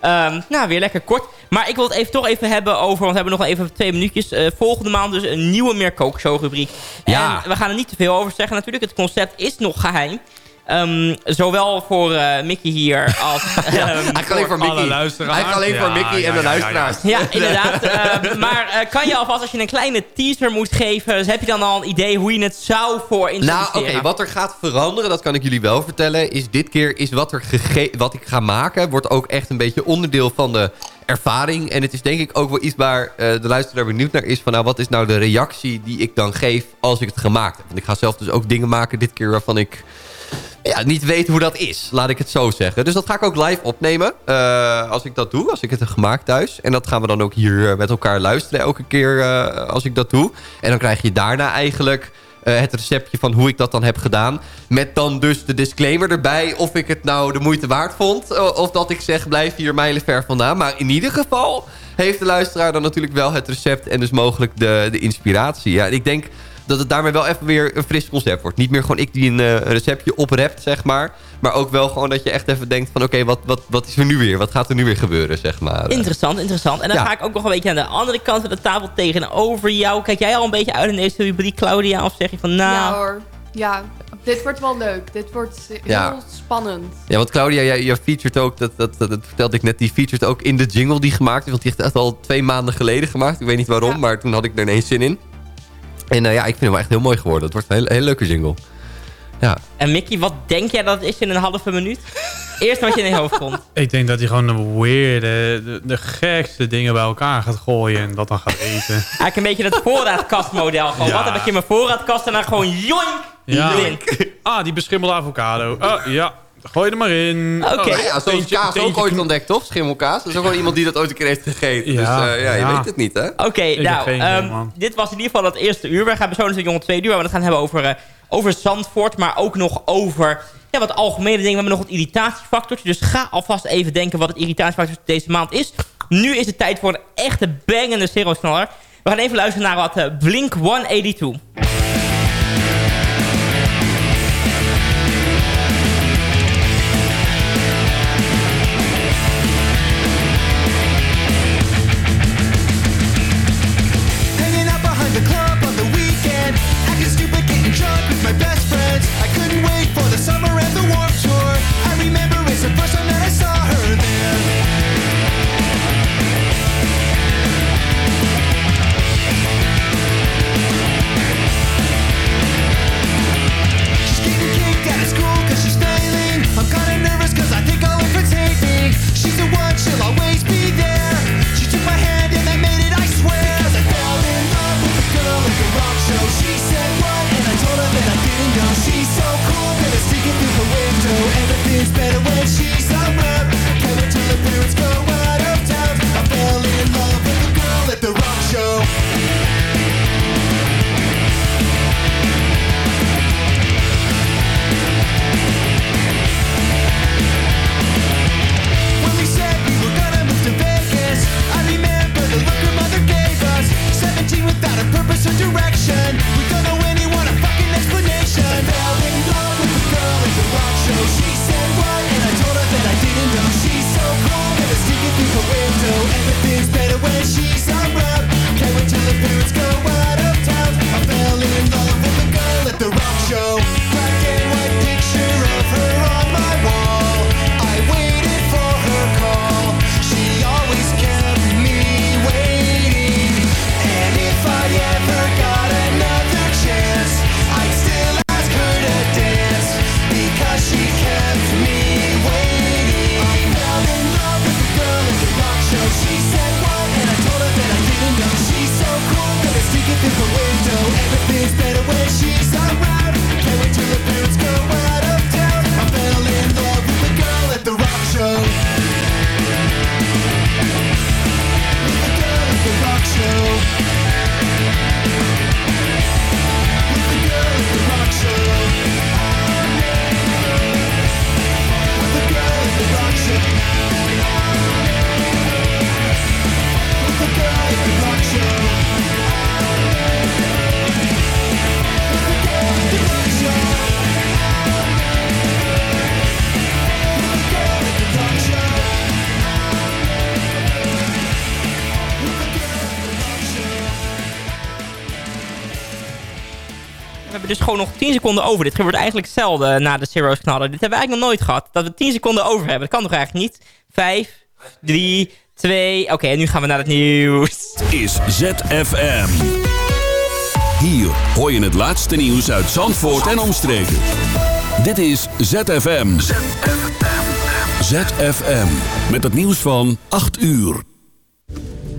G: ehm, nou, weer lekker kort. Maar ik wil het even, toch even hebben over... Want we hebben nog even twee minuutjes. Eh, volgende maand dus een nieuwe Meer Kookshow rubriek.
H: Ja.
G: En we gaan er niet te veel over zeggen natuurlijk. Het concept is nog geheim. Ehm, zowel voor eh, Mickey hier als...
H: Ja,
G: ehm,
H: eigenlijk alleen voor Mickey. Eigenlijk alleen voor Mickey en de luisteraars.
G: ja, inderdaad. Eh, maar eh, kan je alvast, als je een kleine teaser moet geven... Dus heb je dan al een idee hoe je het zou voor
H: Nou,
G: introduceren?
H: oké, wat er gaat veranderen, dat kan ik jullie wel vertellen... is dit keer is wat, er gege wat ik ga maken... wordt ook echt een beetje onderdeel van de ervaring. En het is denk ik ook wel iets waar eh, de luisteraar benieuwd naar is... van nou, wat is nou de reactie die ik dan geef als ik het gemaakt heb? Want ik ga zelf dus ook dingen maken dit keer waarvan ik... Ja, niet weet hoe dat is, laat ik het zo zeggen. Dus dat ga ik ook live opnemen. eh, als ik dat doe, als ik het heb gemaakt thuis. En dat gaan we dan ook hier eh, met elkaar luisteren elke keer eh, als ik dat doe. En dan krijg je daarna eigenlijk het receptje van hoe ik dat dan heb gedaan. Met dan dus de disclaimer erbij of ik het nou de moeite waard vond. Of dat ik zeg, blijf hier mijlenver vandaan. Maar in ieder geval heeft de luisteraar dan natuurlijk wel het recept... en dus mogelijk de, de inspiratie. Ja, ik denk dat het daarmee wel even weer een fris concept wordt. Niet meer gewoon ik die een eh, receptje oprept, zeg maar. Maar ook wel gewoon dat je echt even denkt van... oké, wat, wat, wat is er nu weer? Wat gaat er nu weer gebeuren, zeg maar.
F: Interessant, interessant. En dan
H: Ja.
F: ga ik ook nog een beetje aan de andere kant van de tafel tegenover jou. Kijk jij al een beetje uit in deze rubriek, Claudia? Of zeg je van, nou...
K: Ja hoor. Ja, dit wordt wel leuk. Dit wordt heel
H: Ja.
K: spannend.
H: Ja, want Claudia, jij, jij featured ook, dat, dat, dat, dat vertelde ik net, die featured ook in de jingle die gemaakt is. Want die heeft echt al twee maanden geleden gemaakt. Ik weet niet waarom, maar toen had ik er ineens zin in. En eh, ja, ik vind hem wel echt heel mooi geworden. Het wordt een hele, hele leuke jingle. Ja.
F: En Mickey, wat denk jij dat het is in een halve minuut? Eerst wat je in je hoofd komt.
J: Ik denk dat hij gewoon de weirde, de, de gekste dingen bij elkaar gaat gooien en dat dan gaat eten.
F: Eigenlijk een beetje het voorraadkastmodel. Gewoon,
J: Ja.
F: Wat heb ik in mijn voorraadkast en dan gewoon joink
J: Ja.
F: erin.
J: Ah, die beschimmelde avocado. Oh, ja. Gooi er maar in.
F: Oké.
J: Oh,
H: ja,
J: teentje-
H: kaas ook ooit ontdekt, toch? Schimmelkaas. Dat is ook gewoon iemand die dat ooit een keer heeft gegeten.
J: Ja,
H: dus eh, ja, je
J: ja.
H: weet het niet, hè?
F: Oké, nou,
J: idee,
F: ehm, dit was in ieder geval het eerste uur. We gaan zo natuurlijk nog een tweede uur, waar we het gaan hebben over, eh, over Zandvoort, maar ook nog over ja, wat algemene dingen. We hebben nog het irritatiefactortje, dus ga alvast even denken wat het irritatiefactor deze maand is. Nu is het tijd voor een echte bangende zero-knaller. We gaan even luisteren naar wat eh, Blink 182. Nog 10 seconden over. Dit gebeurt eigenlijk zelden na de Zero's knallen. Dit hebben we eigenlijk nog nooit gehad. Dat we 10 seconden over hebben. Dat kan toch eigenlijk niet? 5, 3, 2... Oké, en nu gaan we naar het nieuws.
B: is ZFM. Hier hoor je het laatste nieuws uit Zandvoort en omstreken. Dit is ZFM. ZFM. Met het nieuws van 8 uur.